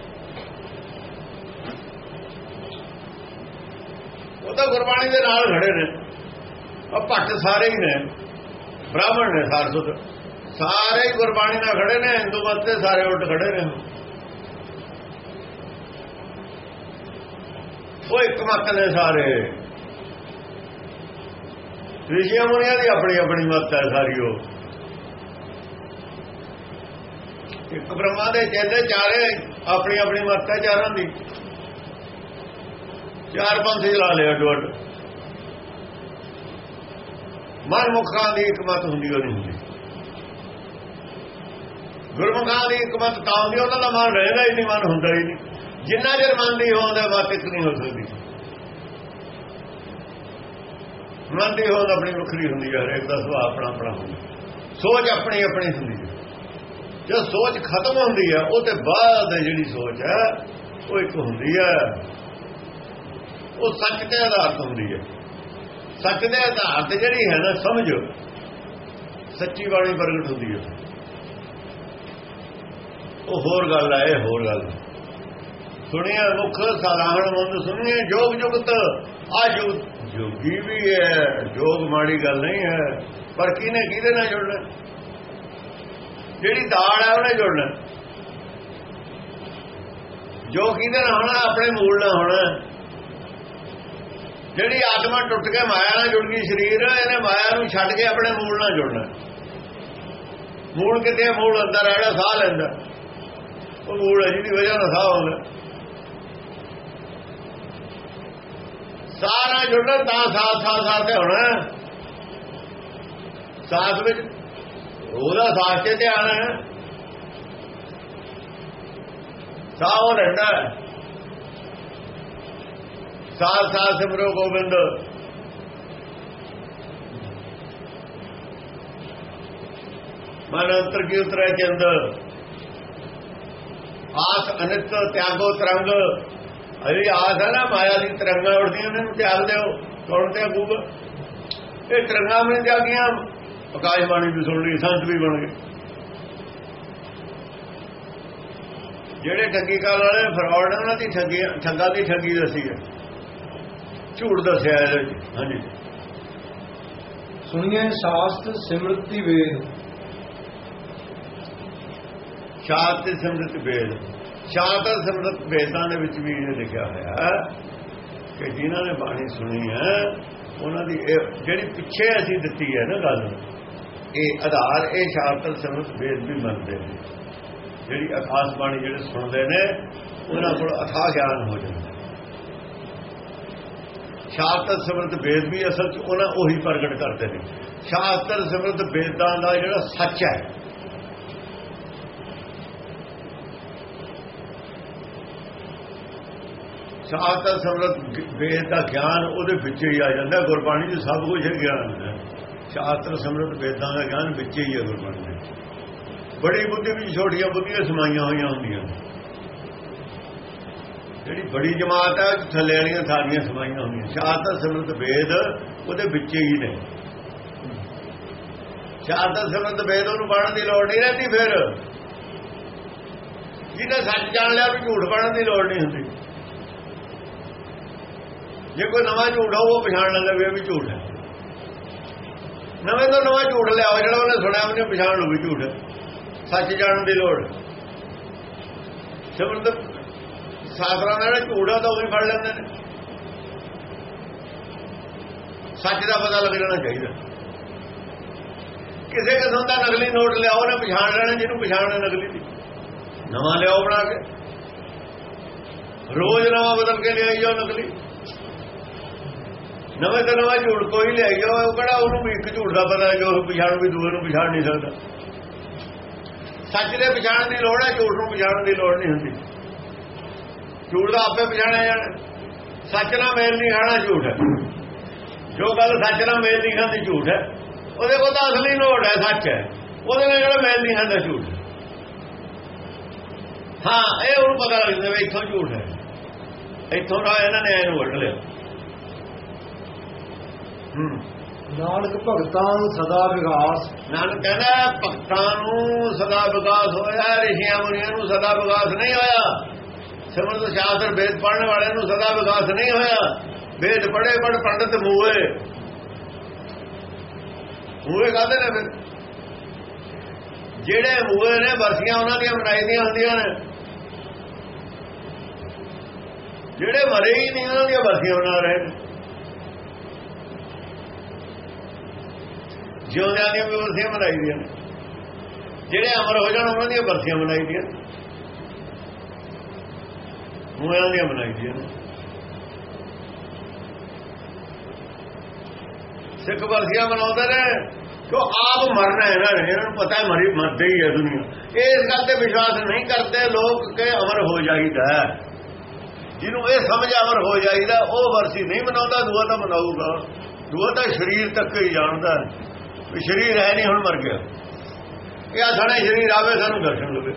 S2: ਉਹ ਤਾਂ ਗੁਰਬਾਣੀ ਦੇ ਨਾਲ ਖੜੇ ਨੇ। ਉਹ ਭੱਟ ਸਾਰੇ ਹੀ ਨੇ। ਬ੍ਰਾਹਮਣ ਨੇ ਸਾਰਸੁਤ ਸਾਰੇ ਗੁਰਬਾਣੀ ਨਾਲ ਖੜੇ ਨੇ, ਹਿੰਦੂ ਮਤ ਦੇ ਸਾਰੇ ਉਲਟ ਖੜੇ ਨੇ। ਉਹ ਇੱਕ ਮਤ ਨੇ ਸਾਰੇ। ਰਿਸ਼ੀਆਂ ਮੁਨੀਆਂ ਦੀ ਆਪਣੀ ਆਪਣੀ ਮੱਤ ਹੈ ਸਾਰੀ ਉਹ। ਇੱਕ ਬ੍ਰਹਮਾ ਦੇ ਚੇਲੇ ਚਾਰੇ ਆਪਣੀ ਆਪਣੀ ਮੱਤ ਹੈ ਚਾਰਾਂ ਦੀ। ਚਾਰ ਪੰਥ ਲਾ ਲਿਆ ਅੱਡ ਮਨ ਮੁਖਾਂ ਦੀ ਇੱਕ ਮਤ ਹੁੰਦੀ ਉਹ ਨਹੀਂ ਹੁੰਦੀ। ਗੁਰਮੁਖਾਂ ਦੀ ਇੱਕ ਮਤ ਤਾਂ ਹੁੰਦੀ ਉਹਨਾਂ ਦਾ ਮਨ ਰਹਿੰਦਾ ਹੀ ਨਹੀਂ, ਮਨ ਹੁੰਦਾ ਹੀ ਨਹੀਂ। ਜਿੰਨਾ ਚਿਰ ਮਨ ਦੀ ਹੋਂਦਾ ਮਤ ਇੱਕ ਨਹੀਂ ਹੋ ਸਕਦੀ। ਮਨ ਦੀ ਹੋਂਦ ਆਪਣੀ ਵੱਖਰੀ ਹੁੰਦੀ ਹੈ ਹਰੇਕ ਦਾ ਸੁਭਾਅ ਆਪਣਾ ਆਪਣਾ ਹੁੰਦਾ। ਸੋਚ ਆਪਣੀ ਆਪਣੀ ਹੁੰਦੀ ਹੈ ਜਦ ਸੋਚ ਖਤਮ ਹੁੰਦੀ ਹੈ ਉਹ ਤੇ ਬਾਅਦ ਜਿਹੜੀ ਸੋਚ ਹੈ ਉਹ ਇੱਕ ਹੁੰਦੀ ਹੈ ਉਹ ਸੱਚ ਤੇ ਆਧਾਰਿਤ ਹੁੰਦੀ ਹੈ। ਸੱਚ ਦੇ ਆਧਾਰ ਤੇ ਜਿਹੜੀ ਹੈ ਨਾ, ਸਮਝ, ਸੱਚੀ ਵਾਲੀ ਪ੍ਰਗਟ ਹੁੰਦੀ ਹੈ। ਉਹ ਹੋਰ ਗੱਲ ਹੈ ਇਹ ਹੋਰ ਗੱਲ। ਸੁਣਿਆ ਮੁਖ ਸਾਲਾਹਣ ਮੰਦ ਸੁਣਿਆ ਜੋਗ ਜੁਗਤ ਆ ਜੁਗਤ ਜੋਗੀ ਵੀ ਹੈ, ਜੋਗ ਮਾੜੀ ਗੱਲ ਨਹੀਂ ਹੈ, ਪਰ ਕਿਹਨੇ, ਕਿਹਦੇ ਨਾਲ ਜੁੜਨਾ? ਜਿਹੜੀ ਦਾੜ ਹੈ ਉਹਨੇ ਜੁੜਨਾ। ਜੋ ਕਿਹਦੇ ਨਾਲ ਹੋਣਾ, ਆਪਣੇ ਮੂਲ ਨਾਲ ਹੋਣਾ। ਜਿਹੜੀ ਆਤਮਾ ਟੁੱਟ ਕੇ ਮਾਇਆ ਨਾਲ ਜੁੜ ਗਈ, ਸਰੀਰ ਇਹਨੇ ਮਾਇਆ ਨੂੰ ਛੱਡ ਕੇ ਆਪਣੇ ਮੂਲ ਨਾਲ ਜੁੜਨਾ। ਮੂਲ ਕਿਤੇ ਮੂਲ ਅੰਦਰ ਆੜਾ ਸਾਹ ਲੈਂਦਾ। ਉਹ ਮੂਲ ਹੈ ਜਿਹਦੀ ਵਜ੍ਹਾ ਨਾਲ ਸਾਹ ਆਉਂਦਾ। ਸਾਹ ਨਾਲ ਜੁੜਨਾ ਤਾਂ ਸਾਹ ਸਾਹ ਸਾਹ ਤੇ ਹੋਣਾ। ਸਾਹ ਵਿੱਚ ਉਹਦਾ ਸਾਹ ਤੇ ਧਿਆਨ ਹੈ। ਸਾਹ ਉਹ ਸਾਲ ਸਾਹ ਸਿਮਰੋ ਗੋਬਿੰਦ। ਮਨ ਅੰਤਰ ਕੀ ਉਤਰੈ ਚੰਦ? ਆਸ ਅਨਿਤ ਤਿਆਗੋ ਤਰੰਗ। ਅਰੇ ਆਸ ਹੈ ਨਾ, ਮਾਇਆ ਦੀ ਤਰੰਗਾਂ ਉੜਦੀਆਂ ਉਹਨਾਂ ਨੂੰ ਤਿਆਗ ਦਿਓ। ਕੌਣ ਤੇ ਅਗੂਗਾ ਇਹ ਤਰੰਗਾਂ ਮੈਂ ਤਿਆਗੀਆਂ। ਆਕਾਸ਼ ਬਾਣੀ ਵੀ ਸੁਣ ਲਈ, ਸੰਤ ਵੀ ਬਣ ਗਏ। ਜਿਹੜੇ ਠੱਗੀ ਕਾਲ ਵਾਲੇ ਫਰਾਡ ਉਹਨਾਂ ਦੀ ਠੱਗੀ ਠੱਗਾ ਦੀ ਠੱਗੀ ਦੱਸੀ ਹੈ। ਝੂਠ ਦੱਸਿਆ ਇਹਦੇ ਵਿੱਚ। ਹਾਂਜੀ।
S1: ਸੁਣੀਏ ਸ਼ਾਸਤਰ ਸਿਮਰਤੀ ਵੇਦ।
S2: ਸ਼ਾਸਤ ਤੇ ਸਿਮਰਤ ਵੇਦ। ਸ਼ਾਸਤ ਤੇ ਸਿਮਰਤ ਵੇਦਾਂ ਦੇ ਵਿੱਚ ਵੀ ਇਹ ਲਿਖਿਆ ਹੋਇਆ ਹੈ ਕਿ ਜਿਨ੍ਹਾਂ ਨੇ ਬਾਣੀ ਸੁਣੀ ਹੈ ਉਹਨਾਂ ਦੀ ਇਹ ਜਿਹੜੀ ਪਿੱਛੇ ਅਸੀਂ ਦਿੱਤੀ ਹੈ ਨਾ ਗੱਲ ਇਹ ਆਧਾਰ ਇਹ ਸ਼ਾਸਤ ਤੇ ਸਿਮਰਤ ਵੇਦ ਵੀ ਮੰਨਦੇ ਨੇ। ਜਿਹੜੀ ਆਕਾਸ਼ ਬਾਣੀ ਜਿਹੜੇ ਸੁਣਦੇ ਨੇ ਉਹਨਾਂ ਕੋਲ ਅਥਾਹ ਗਿਆਨ ਹੋ ਜਾਂਦਾ। ਸ਼ਾਸਤਰ ਸਿਮਰਤ ਵੇਦ ਵੀ ਅਸਲ ਚ ਉਹਨਾਂ ਉਹੀ ਪ੍ਰਗਟ ਕਰਦੇ ਨੇ। ਸ਼ਾਸਤਰ ਸਿਮਰਤ ਵੇਦਾਂ ਦਾ ਜਿਹੜਾ ਸੱਚ ਹੈ। ਸ਼ਾਸਤਰ ਸਿਮਰਤ ਵੇਦ ਦਾ ਗਿਆਨ ਉਹਦੇ ਵਿੱਚ ਹੀ ਆ ਜਾਂਦਾ, ਗੁਰਬਾਣੀ ਦੇ ਸਭ ਕੁਝ ਹੈ ਗਿਆਨ ਹੈ ਸ਼ਾਸਤਰ ਸਿਮਰਤ ਵੇਦਾਂ ਦਾ ਗਿਆਨ ਵਿੱਚ ਹੀ ਹੈ ਗੁਰਬਾਣੀ ਦੇ ਬੜੀ ਬੁੱਧੀ ਵਿੱਚ ਛੋਟੀਆਂ ਬੁੱਧੀਆਂ ਸਮਾਈਆਂ ਹੋਈਆਂ ਹੁੰਦੀਆਂ ਨੇ। ਜਿਹੜੀ ਬੜੀ ਜਮਾਤ ਹੈ, ਥੱਲੇ ਵਾਲੀਆਂ ਸਾਰੀਆਂ ਸਮਾਈਆਂ ਹੁੰਦੀਆਂ। ਸ਼ਾਸਤਰ ਸਿਮਰਤ ਵੇਦ ਉਹਦੇ ਵਿੱਚ ਹੀ ਨੇ। ਸ਼ਾਸਤਰ ਸਿਮਰਤ ਵੇਦ ਉਹਨੂੰ ਪੜਨ ਦੀ ਲੋੜ ਨਹੀਂ ਰਹਿੰਦੀ ਫਿਰ। ਜਿਹਨੇ ਸੱਚ ਜਾਣ ਲਿਆ ਵੀ ਝੂਠ ਪੜਨ ਦੀ ਲੋੜ ਨਹੀਂ ਹੁੰਦੀ। ਜੇ ਕੋਈ ਨਵਾਂ ਝੂਠ ਹੋ ਉਹ ਪਛਾਣ ਲੈਂਦਾ ਵੀ ਇਹ ਵੀ ਝੂਠ ਹੈ। ਨਵੇਂ ਤੋਂ ਨਵਾਂ ਝੂਠ ਲਿਆਓ, ਜਿਹੜਾ ਉਹਨੇ ਸੁਣਿਆ ਉਹਨੇ ਪਛਾਣ ਲੂ ਵੀ ਝੂਠ ਸੱਚ ਜਾਣਨ ਦੀ ਲੋੜ ਸਿਮਰਤ ਸਾਸਰਾ ਨਾਲ ਝੂੜਾ ਤਾਂ ਉਹੀ ਫੜ ਲੈਂਦੇ ਨੇ। ਸੱਚ ਦਾ ਪਤਾ ਲੱਗ ਜਾਣਾ ਚਾਹੀਦਾ। ਕਿਸੇ ਕਿਸਮ ਦਾ ਨਕਲੀ ਨੋਟ ਲਿਆਓ ਨੇ ਪਛਾਣ ਲੈਣਾ, ਜਿਹਨੂੰ ਪਛਾਣਨਾ ਨਕਲੀ ਦੀ। ਨਵਾਂ ਲਿਆਓ ਬਣਾ ਕੇ। ਰੋਜ਼ ਨਵਾਂ ਬਦਲ ਕੇ ਲਿਆਈ ਜਾਓ ਨਕਲੀ। ਨਵੇਂ ਤੋਂ ਨਵਾਂ ਝੂਠ ਕੋਈ ਲਿਆਈ ਜਾਓ ਉਹ ਕਿਹੜਾ ਉਹਨੂੰ ਵੀ ਇੱਕ ਝੂਠ ਦਾ ਪਤਾ ਹੈ ਕਿ ਪਛਾਣ ਵੀ ਦੂਏ ਨੂੰ ਪਛਾਣ ਨਹੀਂ ਸਕਦਾ। ਸੱਚ ਦੇ ਪਛਾਣ ਦੀ ਲੋੜ ਹੈ, ਝੂਠ ਨੂੰ ਪਛਾਣ ਦੀ ਲੋੜ ਨਹੀਂ ਹੁੰਦੀ। ਝੂਠ ਦਾ ਆਪੇ ਪਛਾਣਿਆ ਜਾਣਾ। ਸੱਚ ਨਾਲ ਮੇਲ ਨਹੀਂ ਖਾਣਾ ਝੂਠ। ਹੈ ਜੋ ਗੱਲ ਸੱਚ ਨਾਲ ਮੇਲ ਨਹੀਂ ਖਾਂਦੀ ਝੂਠ ਹੈ। ਉਹਦੇ ਕੋਲ ਤਾਂ ਅਸਲੀ ਨੋਟ ਹੈ ਸੱਚ ਹੈ। ਉਹਦੇ ਨਾਲ ਜਿਹੜਾ ਮੇਲ ਨਹੀਂ ਖਾਂਦਾ ਝੂਠ। ਹਾਂ ਇਹ ਉਹਨੂੰ ਪਤਾ ਲੱਗ ਜਾਂਦਾ ਵੀ ਇੱਥੋਂ ਝੂਠ ਹੈ। ਇੱਥੋਂ ਦਾ ਇਹਨਾਂ ਨੇ ਇਹਨੂੰ ਵੱਢ ਲਿਆ। ਹੂੰ।
S1: ਨਾਨਕ ਭਗਤਾਂ ਨੂੰ ਸਦਾ ਵਿਗਾਸ।
S2: ਨਾਨਕ ਕਹਿੰਦਾ ਭਗਤਾਂ ਨੂੰ ਸਦਾ ਵਿਕਾਸ ਹੋਇਆ ਰਿਸ਼ੀਆਂ ਮੁਨੀਆਂ ਨੂੰ ਸਦਾ ਵਿਕਾਸ ਨਹੀਂ ਹੋਇਆ। ਸਿਮਰਤ ਸ਼ਾਸਤਰ ਵੇਦ ਪੜ੍ਹਨ ਵਾਲਿਆਂ ਨੂੰ ਸਦਾ ਵਿਕਾਸ ਨਹੀਂ ਹੋਇਆ। ਵੇਦ ਪੜੇ ਪੜ ਪੰਡਤ ਮੂਏ ਮੂਏ ਕਾਹਦੇ ਨੇ ਫਿਰ? ਜਿਹੜੇ ਮੂਏ ਨੇ, ਬਰਸੀਆਂ ਉਹਨਾਂ ਦੀਆਂ ਬਣਾਈ ਦੀਆਂ ਹੁੰਦੀਆਂ ਨੇ। ਜਿਹੜੇ ਮਰੇ ਹੀ ਨਹੀਂ, ਉਹਨਾਂ ਦੀਆਂ ਬਰਸੀਆਂ ਬਣਾ ਰਹੇ ਨੇ। ਜਿਉਂਦਿਆਂ ਦੀਆਂ ਵੀ ਵਰਸੀਆਂ ਮਨਾਈ ਦੀਆਂ ਨੇ। ਜਿਹੜੇ ਅਮਰ ਹੋ ਜਾਣ, ਉਹਨਾਂ ਦੀਆਂ ਬਰਸੀਆਂ ਬਣਾਈ ਦੀਆਂ ਮੂਆਂ ਦੀਆਂ ਮਨਾਈ ਦੀਆਂ ਨੇ। ਸਿੱਖ ਵਰਸੀਆਂ ਮਨਾਉਂਦੇ ਨੇ ਕਿ ਆਪ ਮਰਨਾ ਹੈ ਇਹਨਾਂ ਨੇ, ਇਹਨਾਂ ਨੂੰ ਪਤਾ ਹੈ ਮਰੀ ਮਰਦੇ ਹੀ ਹੈ ਦੁਨੀਆ। ਇਸ ਗੱਲ ਤੇ ਵਿਸ਼ਵਾਸ ਨਹੀਂ ਕਰਦੇ, ਲੋਕ ਕਿ ਅਮਰ ਹੋ ਜਾਈਦਾ ਜਿਹਨੂੰ ਇਹ ਸਮਝ ਅਮਰ ਹੋ ਜਾਈਦਾ, ਉਹ ਵਰਸੀ ਨਹੀਂ ਮਨਾਉਂਦਾ, ਦੂਆ ਤਾਂ ਮਨਾਊਗਾ। ਦੂਆ ਤਾਂ ਸਰੀਰ ਤੱਕ ਹੀ ਜਾਣਦਾ ਵੀ ਸਰੀਰ ਹੈ ਨਹੀਂ, ਹੁਣ ਮਰ ਗਿਆ। ਇਹ ਆ ਸਾਡਾ ਸਰੀਰ ਆਵੇ, ਸਾਨੂੰ ਦਰਸ਼ਨ ਲਵੇ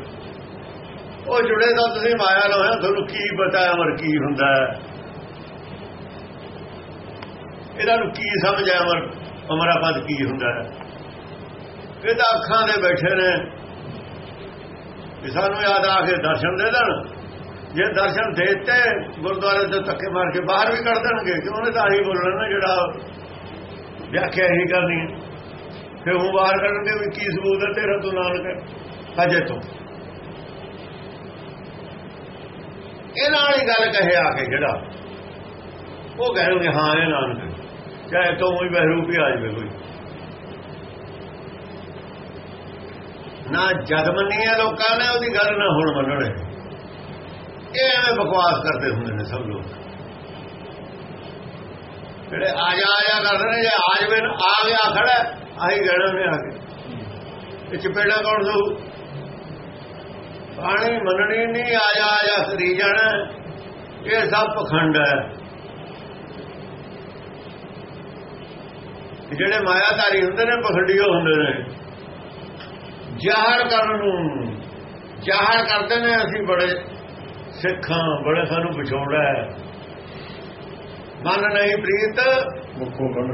S2: ਉਹ ਜੁੜੇ ਤਾਂ ਤੁਸੀਂ ਮਾਇਆ ਨਾਲ ਹੋਇਆ ਤੁਹਾਨੂੰ ਕੀ ਪਤਾ ਅਮਰ ਕੀ ਹੁੰਦਾ ਇਹਨਾਂ ਨੂੰ ਕੀ ਸਮਝ ਆ ਅਮਰ ਅਮਰਾਪਦ ਕੀ ਹੁੰਦਾ ਹੈ। ਇਹ ਤਾਂ ਅੱਖਾਂ ਦੇ ਬੈਠੇ ਨੇ। ਕਿ ਸਾਨੂੰ ਯਾਦ ਆ ਕੇ ਦਰਸ਼ਨ ਦੇ ਦੇਣ। ਜੇ ਦਰਸ਼ਨ ਦੇਤੇ, ਗੁਰਦੁਆਰੇ ਤੋਂ ਧੱਕੇ ਮਾਰ ਕੇ ਬਾਹਰ ਵੀ ਕੱਢ ਦੇਣਗੇ। ਕਿ ਉਹਨੇ ਤਾਂ ਆਹੀ ਬੋਲਣਾ ਨਾ, ਜਿਹੜਾ ਵਿਆਖਿਆ ਹੀ ਕਰਨੀ ਫਿਰ ਉਹ ਬਾਹਰ ਕੱਢਣਗੇ ਵੀ ਕੀ ਸਬੂਤ ਹੈ ਤੇਰਾ ਤੂੰ ਨਾਨਕ? ਅਜੇ ਤੋਂ। ਇਹ ਨਾਲ ਹੀ ਗੱਲ ਕਹੇ ਆ ਕੇ ਜਿਹੜਾ। ਉਹ ਕਹਿਣਗੇ ਹਾਂ, ਇਹ ਨਾਨਕ ਚਾਹੇ ਤੋਂ ਵੀ ਬਹਿਰੂਪ ਆ ਜਾਵੇ ਕੋਈ। ਨਾ ਜਦ ਮੰਨੀ ਹੈ ਲੋਕਾਂ ਨੇ, ਉਹਦੀ ਗੱਲ ਨਾ ਹੁਣ ਮੰਨਣੇ। ਇਹ ਐਵੇਂ ਬਕਵਾਸ ਕਰਦੇ ਹੁੰਦੇ ਨੇ ਸਭ ਲੋਕ। ਜਿਹੜੇ ਆ ਜਾ ਆ ਜਾ ਕਰਦੇ ਨੇ, ਜੇ ਆ ਜਵੇ, ਆ ਗਿਆ ਖੜਾ ਆਹੀ ਗਣਾ ਨੇ ਆ ਕੇ। ਇਹ ਚਪੇੜਾ ਕੌਣ ਦਊ? ਪਾਣੀ ਮੰਨਣੀ ਨਹੀਂ ਆ ਜਾ ਆ ਜਾ ਕਰੀ ਜਾਣਾ। ਇਹ ਸਭ ਪਖੰਡ ਹੈ। ਜਿਹੜੇ ਮਾਇਆਧਾਰੀ ਹੁੰਦੇ ਨੇ ਪਖੰਡੀ ਹੁੰਦੇ ਨੇ। ਜ਼ਾਹਰ ਕਰਨ ਨੂੰ ਜ਼ਾਹਰ ਕਰਦੇ ਨੇ ਅਸੀਂ ਬੜੇ ਸਿੱਖਾਂ ਬੜੇ ਸਾਨੂੰ ਵਿਛੋੜਾ ਹੈ। ਮਨ ਨਹੀਂ ਪ੍ਰੀਤ
S3: ਮੁੱਖੋਂ ਗੰਢ।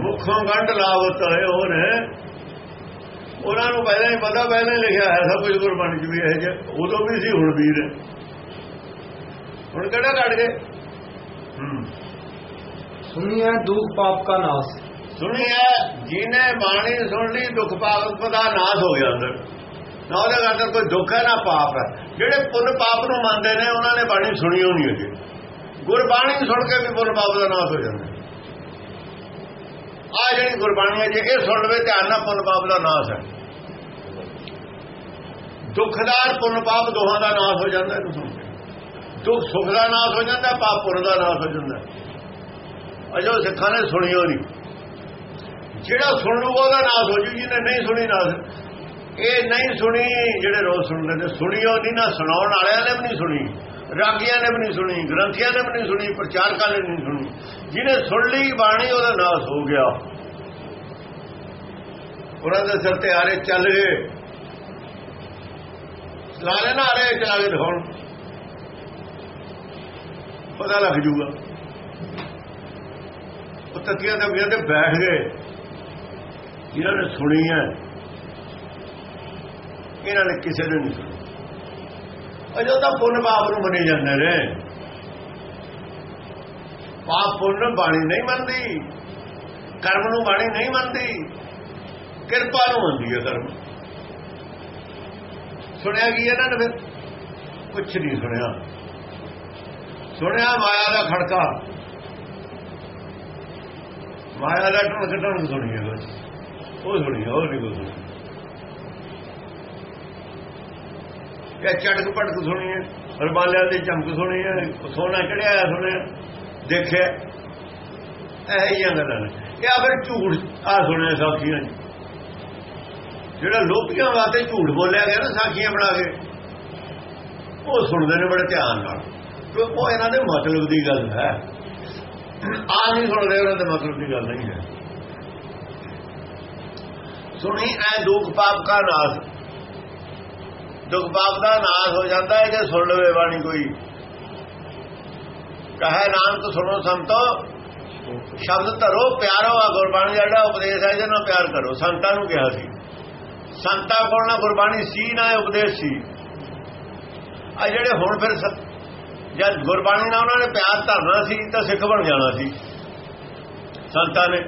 S2: ਲਾਵਤ ਹੈ ਨੇ। ਉਹਨਾਂ ਨੂੰ ਪਹਿਲਾਂ ਹੀ ਪਤਾ ਪਹਿਲਾਂ ਹੀ ਲਿਖਿਆ ਹੈ ਸਭ ਕੁਝ ਗੁਰਬਾਣੀ ਚ ਵੀ ਇਹ ਜੇ ਉਦੋਂ ਵੀ ਸੀ ਹੁਣ ਵੀ ਨੇ। ਹੁਣ ਕਿਹੜਾ ਕੱਢ ਗਏ?
S1: ਸੁਣੀਐ ਦੁੱਖ ਪਾਪ ਦਾ ਨਾਸ।
S2: ਸੁਣੀਐ ਜਿਨੇ ਬਾਣੀ ਸੁਣ ਲਈ ਦੁੱਖ ਪਾਪ ਦਾ ਨਾਸ ਹੋ ਗਿਆ ਅੰਦਰ ਨਾ ਉਹਦੇ ਅੰਦਰ ਕੋਈ ਦੁੱਖ ਹੈ ਨਾ ਪਾਪ ਹੈ। ਜਿਹੜੇ ਪੁੰਨ ਪਾਪ ਨੂੰ ਮੰਨਦੇ ਨੇ ਉਹਨਾਂ ਨੇ ਬਾਣੀ ਸੁਣੀ ਹੋਣੀ ਹੈ ਗੁਰਬਾਣੀ ਸੁਣ ਕੇ ਵੀ ਪੁੰਨ ਪਾਪ ਦਾ ਨਾਸ ਹੋ ਜਾਂਦਾ। ਆ ਜਿਹੜੀ ਗੁਰਬਾਣੀ ਹੈ, ਜੇ ਇਹ ਸੁਣ ਲਵੇ, ਧਿਆਨ ਨਾਲ ਪੁੰਨ ਪਾਪ ਦਾ ਨਾਸ਼ ਹੈ। ਦੁੱਖਦਾਰ ਪੁੰਨ ਪਾਪ ਦੋਹਾਂ ਦਾ ਨਾਸ਼ ਹੋ ਜਾਂਦਾ, ਇਹਨੂੰ ਸੁਣ ਕੇ ਦੁੱਖ ਸੁਖ ਦਾ ਨਾਸ਼ ਹੋ ਜਾਂਦਾ, ਪਾਪ ਪੁੰਨ ਦਾ ਨਾਸ਼ ਹੋ ਜਾਂਦਾ। ਅਜੋ ਸਿੱਖਾਂ ਨੇ ਸੁਣਿਓ ਨਹੀਂ। ਜਿਹੜਾ ਸੁਣ ਲੂਗਾ ਉਹਦਾ ਨਾਸ ਹੋ ਜੂ, ਜਿਹਨੇ ਨਹੀਂ ਸੁਣੀ, ਨਾਸ ਇਹ ਨਹੀਂ ਸੁਣੀ, ਜਿਹੜੇ ਰੋਜ਼ ਸੁਣਦੇ ਨੇ ਸੁਣੀਓ ਨਹੀਂ ਨਾ, ਸੁਣਾਉਣ ਵਾਲਿਆਂ ਨੇ ਵੀ ਨਹੀਂ ਸੁਣੀ। ਰਾਗੀਆਂ ਨੇ ਵੀ ਨਹੀਂ ਸੁਣੀ, ਗ੍ਰੰਥੀਆਂ ਨੇ ਵੀ ਨਹੀਂ ਸੁਣੀ, ਪ੍ਰਚਾਰਕਾਂ ਨੇ ਨਹੀਂ ਸੁਣੀ। ਜਿਹਨੇ ਸੁਣ ਲਈ ਬਾਣੀ, ਉਹਦਾ ਨਾਸ ਹੋ ਗਿਆ। ਉਹਨਾਂ ਦੇ ਸਿਰ ਤੇ ਆਰੇ ਚੱਲ ਗਏ ਲਾਲੇ ਨਾ ਆਰੇ ਚਲਾ ਕੇ ਦਿਖਾਉਣ। ਪਤਾ ਲੱਗ ਜੂਗਾ। ਉਹ ਤਕੀਆਂ ਦੇ ਅੱਗੇ ਤੇ ਬੈਠ ਗਏ। ਜਿਨ੍ਹਾਂ ਨੇ ਸੁਣੀ ਹੈ, ਇਹਨਾਂ ਨੇ ਕਿਸੇ ਨੇ ਨਹੀਂ ਸੁਣੀ। ਅਜੋ ਤਾਂ ਪੁੰਨ ਪਾਪ ਨੂੰ ਮੰਨੀ ਜਾਂਦੇ ਨੇ। ਪਾਪ ਪੁੰਨ ਬਾਣੀ ਨਹੀਂ ਮੰਨਦੀ। ਕਰਮ ਨੂੰ ਬਾਣੀ ਨਹੀਂ ਮੰਨਦੀ। ਕਿਰਪਾ ਨੂੰ ਮੰਨਦੀ ਹੈ ਕਰਮ। ਸੁਣਿਆ ਕੀ ਇਹਨਾਂ ਨੇ ਫਿਰ ਕੁਛ ਨਹੀਂ ਸੁਣਿਆ। ਸੁਣਿਆ ਮਾਇਆ ਦਾ ਖੜਕਾ। ਮਾਇਆ ਦਾ ਟਣ ਟਣ ਸੁਣੀ ਹੈ ਬਸ। ਉਹ ਸੁਣੀ ਹੋਰ ਉਹ ਨਹੀਂ ਕੋਈ ਕਿ ਚੜਕ ਭੜਕ ਸੁਣੀ ਹੈ, ਰਮਾਲਿਆਂ ਦੀ ਚਮਕ ਸੁਣੀ ਹੈ, ਸੋਨਾ ਚੜਿਆ ਸੁਣਿਆ, ਦੇਖਿਆ। ਇਹ ਹੀ ਗੱਲਾਂ ਨੇ। ਜਾਂ ਫਿਰ ਝੂਠ ਆ ਸੁਣਿਆ ਸਾਖੀਆਂ 'ਚ। ਜਿਹੜਾ ਲੋਕੀਆਂ ਵਾਸਤੇ ਝੂਠ ਬੋਲਿਆ ਗਿਆ ਨਾ, ਸਾਖੀਆਂ ਬਣਾ ਕੇ, ਉਹ ਸੁਣਦੇ ਨੇ ਬੜੇ ਧਿਆਨ ਨਾਲ। ਕਿਉਂਕਿ ਉਹ ਇਹਨਾਂ ਦੇ ਮਤਲਬ ਦੀ ਗੱਲ ਹੈ। ਆ ਨਹੀਂ ਸੁਣਦੇ, ਉਹਨਾਂ ਦੇ ਮਤਲਬ ਦੀ ਗੱਲ ਨਹੀਂ ਹੈ। ਸੁਣੀ ਐ ਦੁੱਖ ਪਾਪ ਦਾ ਨਾਸ। ਦੁੱਖ ਪਾਪ ਦਾ ਨਾਸ ਹੋ ਜਾਂਦਾ ਹੈ, ਜੇ ਸੁਣ ਲਵੇ ਬਾਣੀ ਕੋਈ। ਕਹੇ ਨਾਨਕ ਸੁਣੋ ਸੰਤੋ, ਸ਼ਬਦ ਧਰੋ, ਪਿਆਰੋ ਆ ਗੁਰਬਾਣੀ ਦਾ ਜਿਹੜਾ ਉਪਦੇਸ਼ ਹੈ ਜਿਹਨਾਂ ਪਿਆਰ ਕਰੋ। ਸੰਤਾਂ ਨੂੰ ਕਿਹਾ ਸੀ। ਸੰਤਾਂ ਕੋਲ ਨਾ ਗੁਰਬਾਣੀ ਸੀ, ਨਾ ਇਹ ਉਪਦੇਸ਼ ਸੀ। ਆ ਜਿਹੜੇ ਹੁਣ ਫਿਰ ਜਦ ਗੁਰਬਾਣੀ ਨਾਲ ਉਹਨਾਂ ਨੇ ਪਿਆਰ ਧਰਨਾ ਸੀ, ਤਾਂ ਸਿੱਖ ਬਣ ਜਾਣਾ ਸੀ। ਸੰਤਾਂ ਨੇ।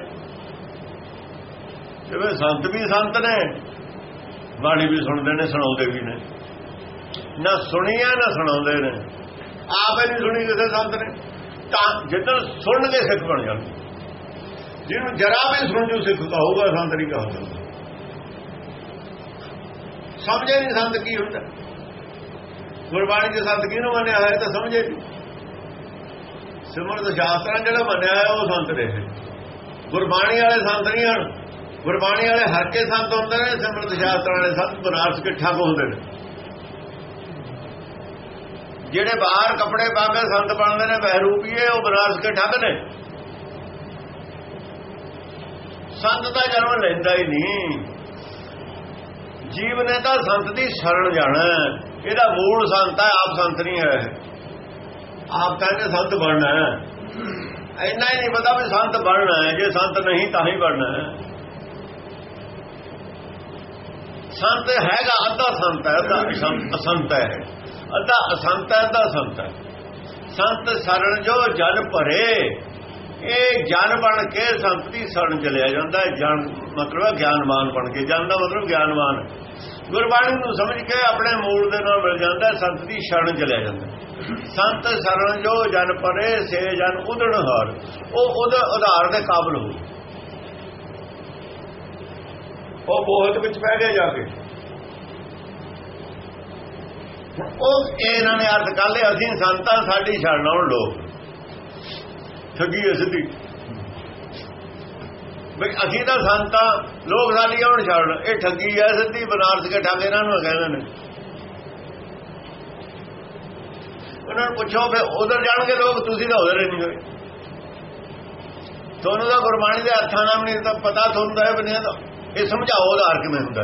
S2: ਜਿਵੇਂ ਸੰਤ ਵੀ ਸੰਤ ਨੇ, ਬਾਣੀ ਵੀ ਸੁਣਦੇ ਨੇ, ਸੁਣਾਉਂਦੇ ਵੀ ਨੇ। ਨਾ ਸੁਣੀਆਂ, ਨਾ ਸੁਣਾਉਂਦੇ ਨੇ। ਆਪੇ ਨਹੀਂ ਸੁਣੀ ਕਿਸੇ ਸੰਤ ਨੇ। ਤਾਂ ਜਦੋਂ ਸੁਣ ਕੇ ਸਿੱਖ ਬਣ ਜਾਂਦੇ ਜਿਹਨੂੰ ਜਰਾ ਵੀ ਸੁਣ ਜੂ ਸਿੱਖ ਕਹੂਗਾ ਸੰਤ ਨਹੀਂ ਕਹੂਗਾ ਸਮਝੇ ਨਹੀਂ ਸੰਤ ਕੀ ਹੁੰਦਾ। ਗੁਰਬਾਣੀ ਦੇ ਸੰਤ ਕਿਹਨੂੰ ਮੰਨਿਆ ਹੋਇਆ ਤਾਂ ਸਮਝੇ ਨਹੀਂ ਸਿਮਰਤ ਸ਼ਾਸਤਰਾਂ ਜਿਹੜਾ ਮੰਨਿਆ ਹੋਇਆ ਉਹ ਸੰਤ ਨੇ ਗੁਰਬਾਣੀ ਵਾਲੇ ਸੰਤ ਨਹੀਂ ਹਨ। ਗੁਰਬਾਣੀ ਵਾਲੇ ਹਰ ਕੇ ਸੰਤ ਹੁੰਦੇ ਨੇ ਸਿਮਰਤ ਸ਼ਾਸਤਰਾਂ ਵਾਲੇ ਸੰਤ ਬਨਾਰਸ ਕੇ ਠੱਗ ਹੁੰਦੇ ਨੇ। ਜਿਹੜੇ ਬਾਹਰ ਕੱਪੜੇ ਪਾ ਕੇ ਸੰਤ ਬਣਦੇ ਨੇ ਬਹਿਰੂਪੀਏ ਉਹ ਬਨਾਰਸ ਕੇ ਠੱਗ ਨੇ। ਸੰਤ ਦਾ ਜਨਮ ਲੈਂਦਾ ਹੀ ਨਹੀਂ। ਜੀਵ ਨੇ ਤਾਂ ਸੰਤ ਦੀ ਸ਼ਰਣ ਜਾਣਾ ਇਹਦਾ ਮੂਲ ਸੰਤ ਹੈ, ਆਪ ਸੰਤ ਨਹੀਂ ਹੈ। ਆਪ ਕਹਿੰਦੇ ਸੰਤ ਬਣਨਾ ਹੈ। ਇੰਨਾ ਹੀ ਨਹੀਂ ਪਤਾ ਵੀ ਸੰਤ ਬਣਨਾ ਹੈ। ਜੇ ਸੰਤ ਨਹੀਂ ਤਾਂ ਹੀ ਬਣਨਾ ਹੈ। ਸੰਤ ਹੈਗਾ ਅੱਧਾ ਸੰਤ ਹੈ, ਅੱਧਾ ਅਸੰਤ ਹੈ। ਅੱਧਾ ਅਸੰਤ ਹੈ, ਅੱਧਾ ਸੰਤ ਹੈ। ਸੰਤ ਸਰਣ ਜੋ ਜਨ ਭਰੇ, ਇਹ ਜਨ ਬਣ ਕੇ ਸੰਤ ਦੀ ਸਰਣ ਚਲਿਆ ਜਾਂਦਾ ਹੈ। ਜਨ ਮਤਲਬ ਗਿਆਨਵਾਨ ਬਣ ਕੇ। ਜਨ ਦਾ ਮਤਲਬ ਗਿਆਨਵਾਨ ਗੁਰਬਾਣੀ ਨੂੰ ਸਮਝ ਕੇ ਆਪਣੇ ਮੂਲ ਦੇ ਨਾਲ ਮਿਲ ਜਾਂਦਾ ਸੰਤ ਦੀ ਸ਼ਰਨ ਚਲਿਆ ਜਾਂਦਾ ਸੰਤ ਸਰਣ ਜੋ ਜਨ ਪਰੇ ਸੇ ਜਨ ਉਦਣ ਹਾਰ। ਉਹ ਉਹਦੇ ਉਧਾਰ ਦੇ ਕਾਬਲ ਹੋ। ਉਹ ਬੋਹਤ ਵਿੱਚ ਪੈ ਗਿਆ ਜਾ ਕੇ। ਉਹ ਇਹਨਾਂ ਨੇ ਅਰਥ ਕਰ ਲਿਆ, ਅਸੀਂ ਸੰਤਾਂ, ਸਾਡੀ ਛੱਡ ਲਾਉਣ ਲੋਕ। ਠੱਗੀ ਹੈ ਸਿੱਧੀ। ਬਈ ਅਸੀਂ ਤਾਂ ਸੰਤਾਂ, ਲੋਕ ਸਾਡੀ ਆਉਣ ਛੱਡ। ਇਹ ਠੱਗੀ ਹੈ ਸਿੱਧੀ, ਬਨਾਰਸ ਕੇ ਠੱਗ ਇਹਨਾਂ ਨੂੰ ਕਹਿੰਦੇ ਨੇ। ਉਹਨਾਂ ਨੂੰ ਪੁੱਛੋ ਫੇ ਉਧਰ ਜਾਣਗੇ ਲੋਕ, ਤੁਸੀਂ ਤਾਂ ਉਧਰ ਨਹੀਂ ਹੋਏ ਤੁਹਾਨੂੰ ਤਾਂ ਗੁਰਬਾਣੀ ਦੇ ਅਰਥਾਂ ਨਾਲ ਨਹੀਂ, ਤਾਂ ਪਤਾ ਤੁਹਾਨੂੰ ਤਾਂ ਇਹ ਬਣਿਆ ਤਾਂ ਇਹ ਸਮਝਾਓ ਆਧਾਰ ਕਿਵੇਂ ਹੁੰਦਾ।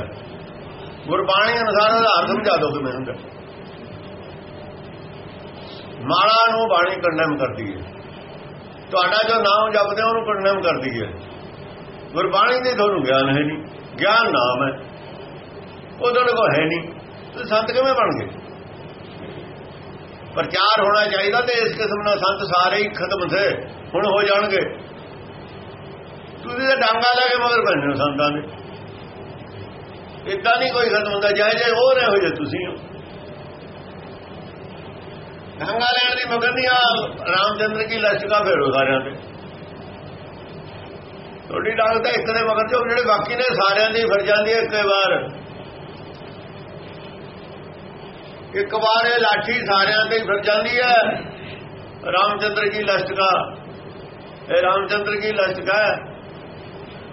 S2: ਗੁਰਬਾਣੀ ਅਨੁਸਾਰ ਉਹਦਾ ਆਧਾਰ ਸਮਝਾ ਦਿਓ ਕਿਵੇਂ ਹੁੰਦਾ। ਮਾਲਾ ਨੂੰ ਬਾਣੀ ਕੰਡਮ ਕਰਦੀ ਹੈ। ਤੁਹਾਡਾ ਜੋ ਨਾਮ ਜਪਦੇ ਉਹਨੂੰ ਕੰਡਮ ਕਰਦੀ ਹੈ। ਗੁਰਬਾਣੀ ਦੇ ਤੁਹਾਨੂੰ ਗਿਆਨ ਹੈ ਨਹੀਂ। ਗਿਆਨ ਨਾਮ ਹੈ। ਉਹ ਤੁਹਾਡੇ ਕੋਲ ਹੈ ਨਹੀਂ। ਤੁਸੀਂ ਸੰਤ ਕਿਵੇਂ ਬਣ ਗਏ? ਪ੍ਰਚਾਰ ਹੋਣਾ ਚਾਹੀਦਾ ਤੇ ਇਸ ਕਿਸਮ ਨਾਲ ਸੰਤ ਸਾਰੇ ਹੀ ਖਤਮ ਸੇ ਹੁਣ ਹੋ ਜਾਣਗੇ। ਤੁਸੀਂ ਤਾਂ ਡਾਂਗਾ ਲੈ ਕੇ ਮਗਰ ਪੈਣੇ ਸੰਤਾਂ ਦੇ। ਇਦਾਂ ਨਹੀਂ ਕੋਈ ਖਤਮ ਹੁੰਦਾ। ਜਾਇ ਜੇ ਹੋਰ ਇਹੋ ਹੋ ਜੇ ਤੁਸੀਂ ਹੋ। ਡਾਂਗਾ ਲੈਣ ਦੀ ਮਗਰ ਨਹੀਂ ਆ ਰਾਮਚੰਦਰ ਕੀ ਲਸ਼ਕਾ ਫੇਰੋ ਸਾਰਿਆਂ ਤੇ। ਥੋੜੀ ਡਾਂਗ ਤਾਂ ਇੱਕ ਦੇ ਮਗਰ ਜੋ ਜਿਹੜੇ ਬਾਕੀ ਨੇ, ਸਾਰਿਆਂ ਦੀ ਫਿਰ ਜਾਂਦੀ ਹੈ ਇੱਕੇ ਵਾਰ। ਇੱਕ ਵਾਰ ਇਹ ਲਾਠੀ ਸਾਰਿਆਂ ਤੇ ਫਿਰ ਜਾਂਦੀ ਹੈ। ਰਾਮਚੰਦਰ ਕੀ ਲਸ਼ਕਾ ਇਹ ਰਾਮਚੰਦਰ ਕੀ ਲਸ਼ਕਾ ਹੈ?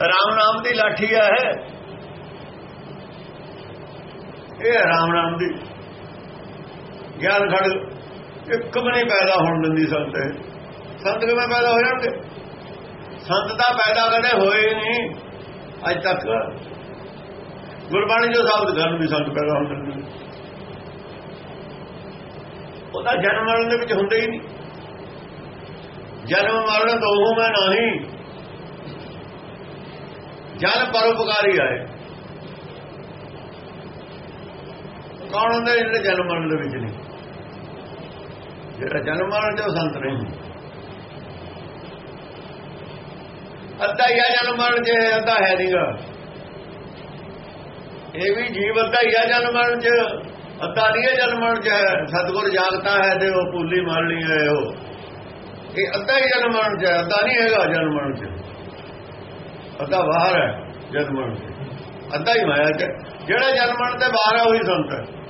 S2: ਰਾਮ ਨਾਮ ਦੀ ਲਾਠੀ ਹੈ ਇਹ। ਰਾਮ ਨਾਮ ਦੀ। ਗਿਆਨ ਖੜ ਇੱਕ ਵੀ ਨਹੀਂ ਪੈਦਾ ਹੋਣ ਦਿੰਦੀ ਸੰਤ ਸੰਤ ਕਿਵੇਂ ਪੈਦਾ ਹੋ ਜਾਣਗੇ? ਸੰਤ ਤਾਂ ਪੈਦਾ ਕਦੇ ਹੋਏ ਨਹੀਂ। ਅੱਜ ਤੱਕ ਗੁਰਬਾਣੀ ਜੋ ਸਾਬਤ ਕਰਨ ਵੀ ਸੰਤ ਪੈਦਾ ਹੁੰਦੇ ਨੇ। ਉਹਦਾ ਜਨਮ ਮਰਨ ਦੇ ਵਿੱਚ ਹੁੰਦੇ ਹੀ ਨਹੀਂ। ਜਨਮ ਮਰਨ ਦੋਹੋਂ ਮੈਂ ਨਹੀਂ। ਜਨ ਪਰਉਪਕਾਰੀ ਆਏ। ਕੌਣ ਹੁੰਦੇ ਜਿਹੜੇ ਜਨਮ ਮਰਨ ਦੇ ਵਿੱਚ ਨਹੀਂ ਜਿਹੜਾ ਜਨਮ ਮਰਨ ਜੋ ਸੰਤ ਨਹੀਂ ਅੱਧਾ ਹੀ ਆ ਜਨਮ ਮਰਨ ਜੇ, ਅੱਧਾ ਹੈ ਨਹੀਂਗਾ ਇਹ ਵੀ ਜੀਵ ਅੱਧਾ ਹੀ ਆ ਜਨਮ ਮਰਨ ਚ, ਅੱਧਾ ਨਹੀਂ ਹੈ ਜਨਮ ਮਰਨ ਚ ਸਤਗੁਰ ਜਾਗਤਾ ਹੈ ਤੇ ਉਹ ਪੂਲੀ ਮਾਰਨੀ ਹੈ ਉਹ। ਇਹ ਅੱਧਾ ਹੀ ਜਨਮ ਮਰਨ ਚ ਅੱਧਾ ਨਹੀਂ ਹੈਗਾ ਜਨਮ ਮਰਨ ਚ। ਅੱਧਾ ਬਾਹਰ ਹੈ ਜਨਮ ਮਰਨ ਚ। ਅੱਧਾ ਹੀ ਮਾਇਆ ਚ। ਜਿਹੜਾ ਜਨਮ ਮਰਨ ਤੇ ਬਾਹਰ ਹੈ ਉਹੀ ਸੰਤ ਹੈ।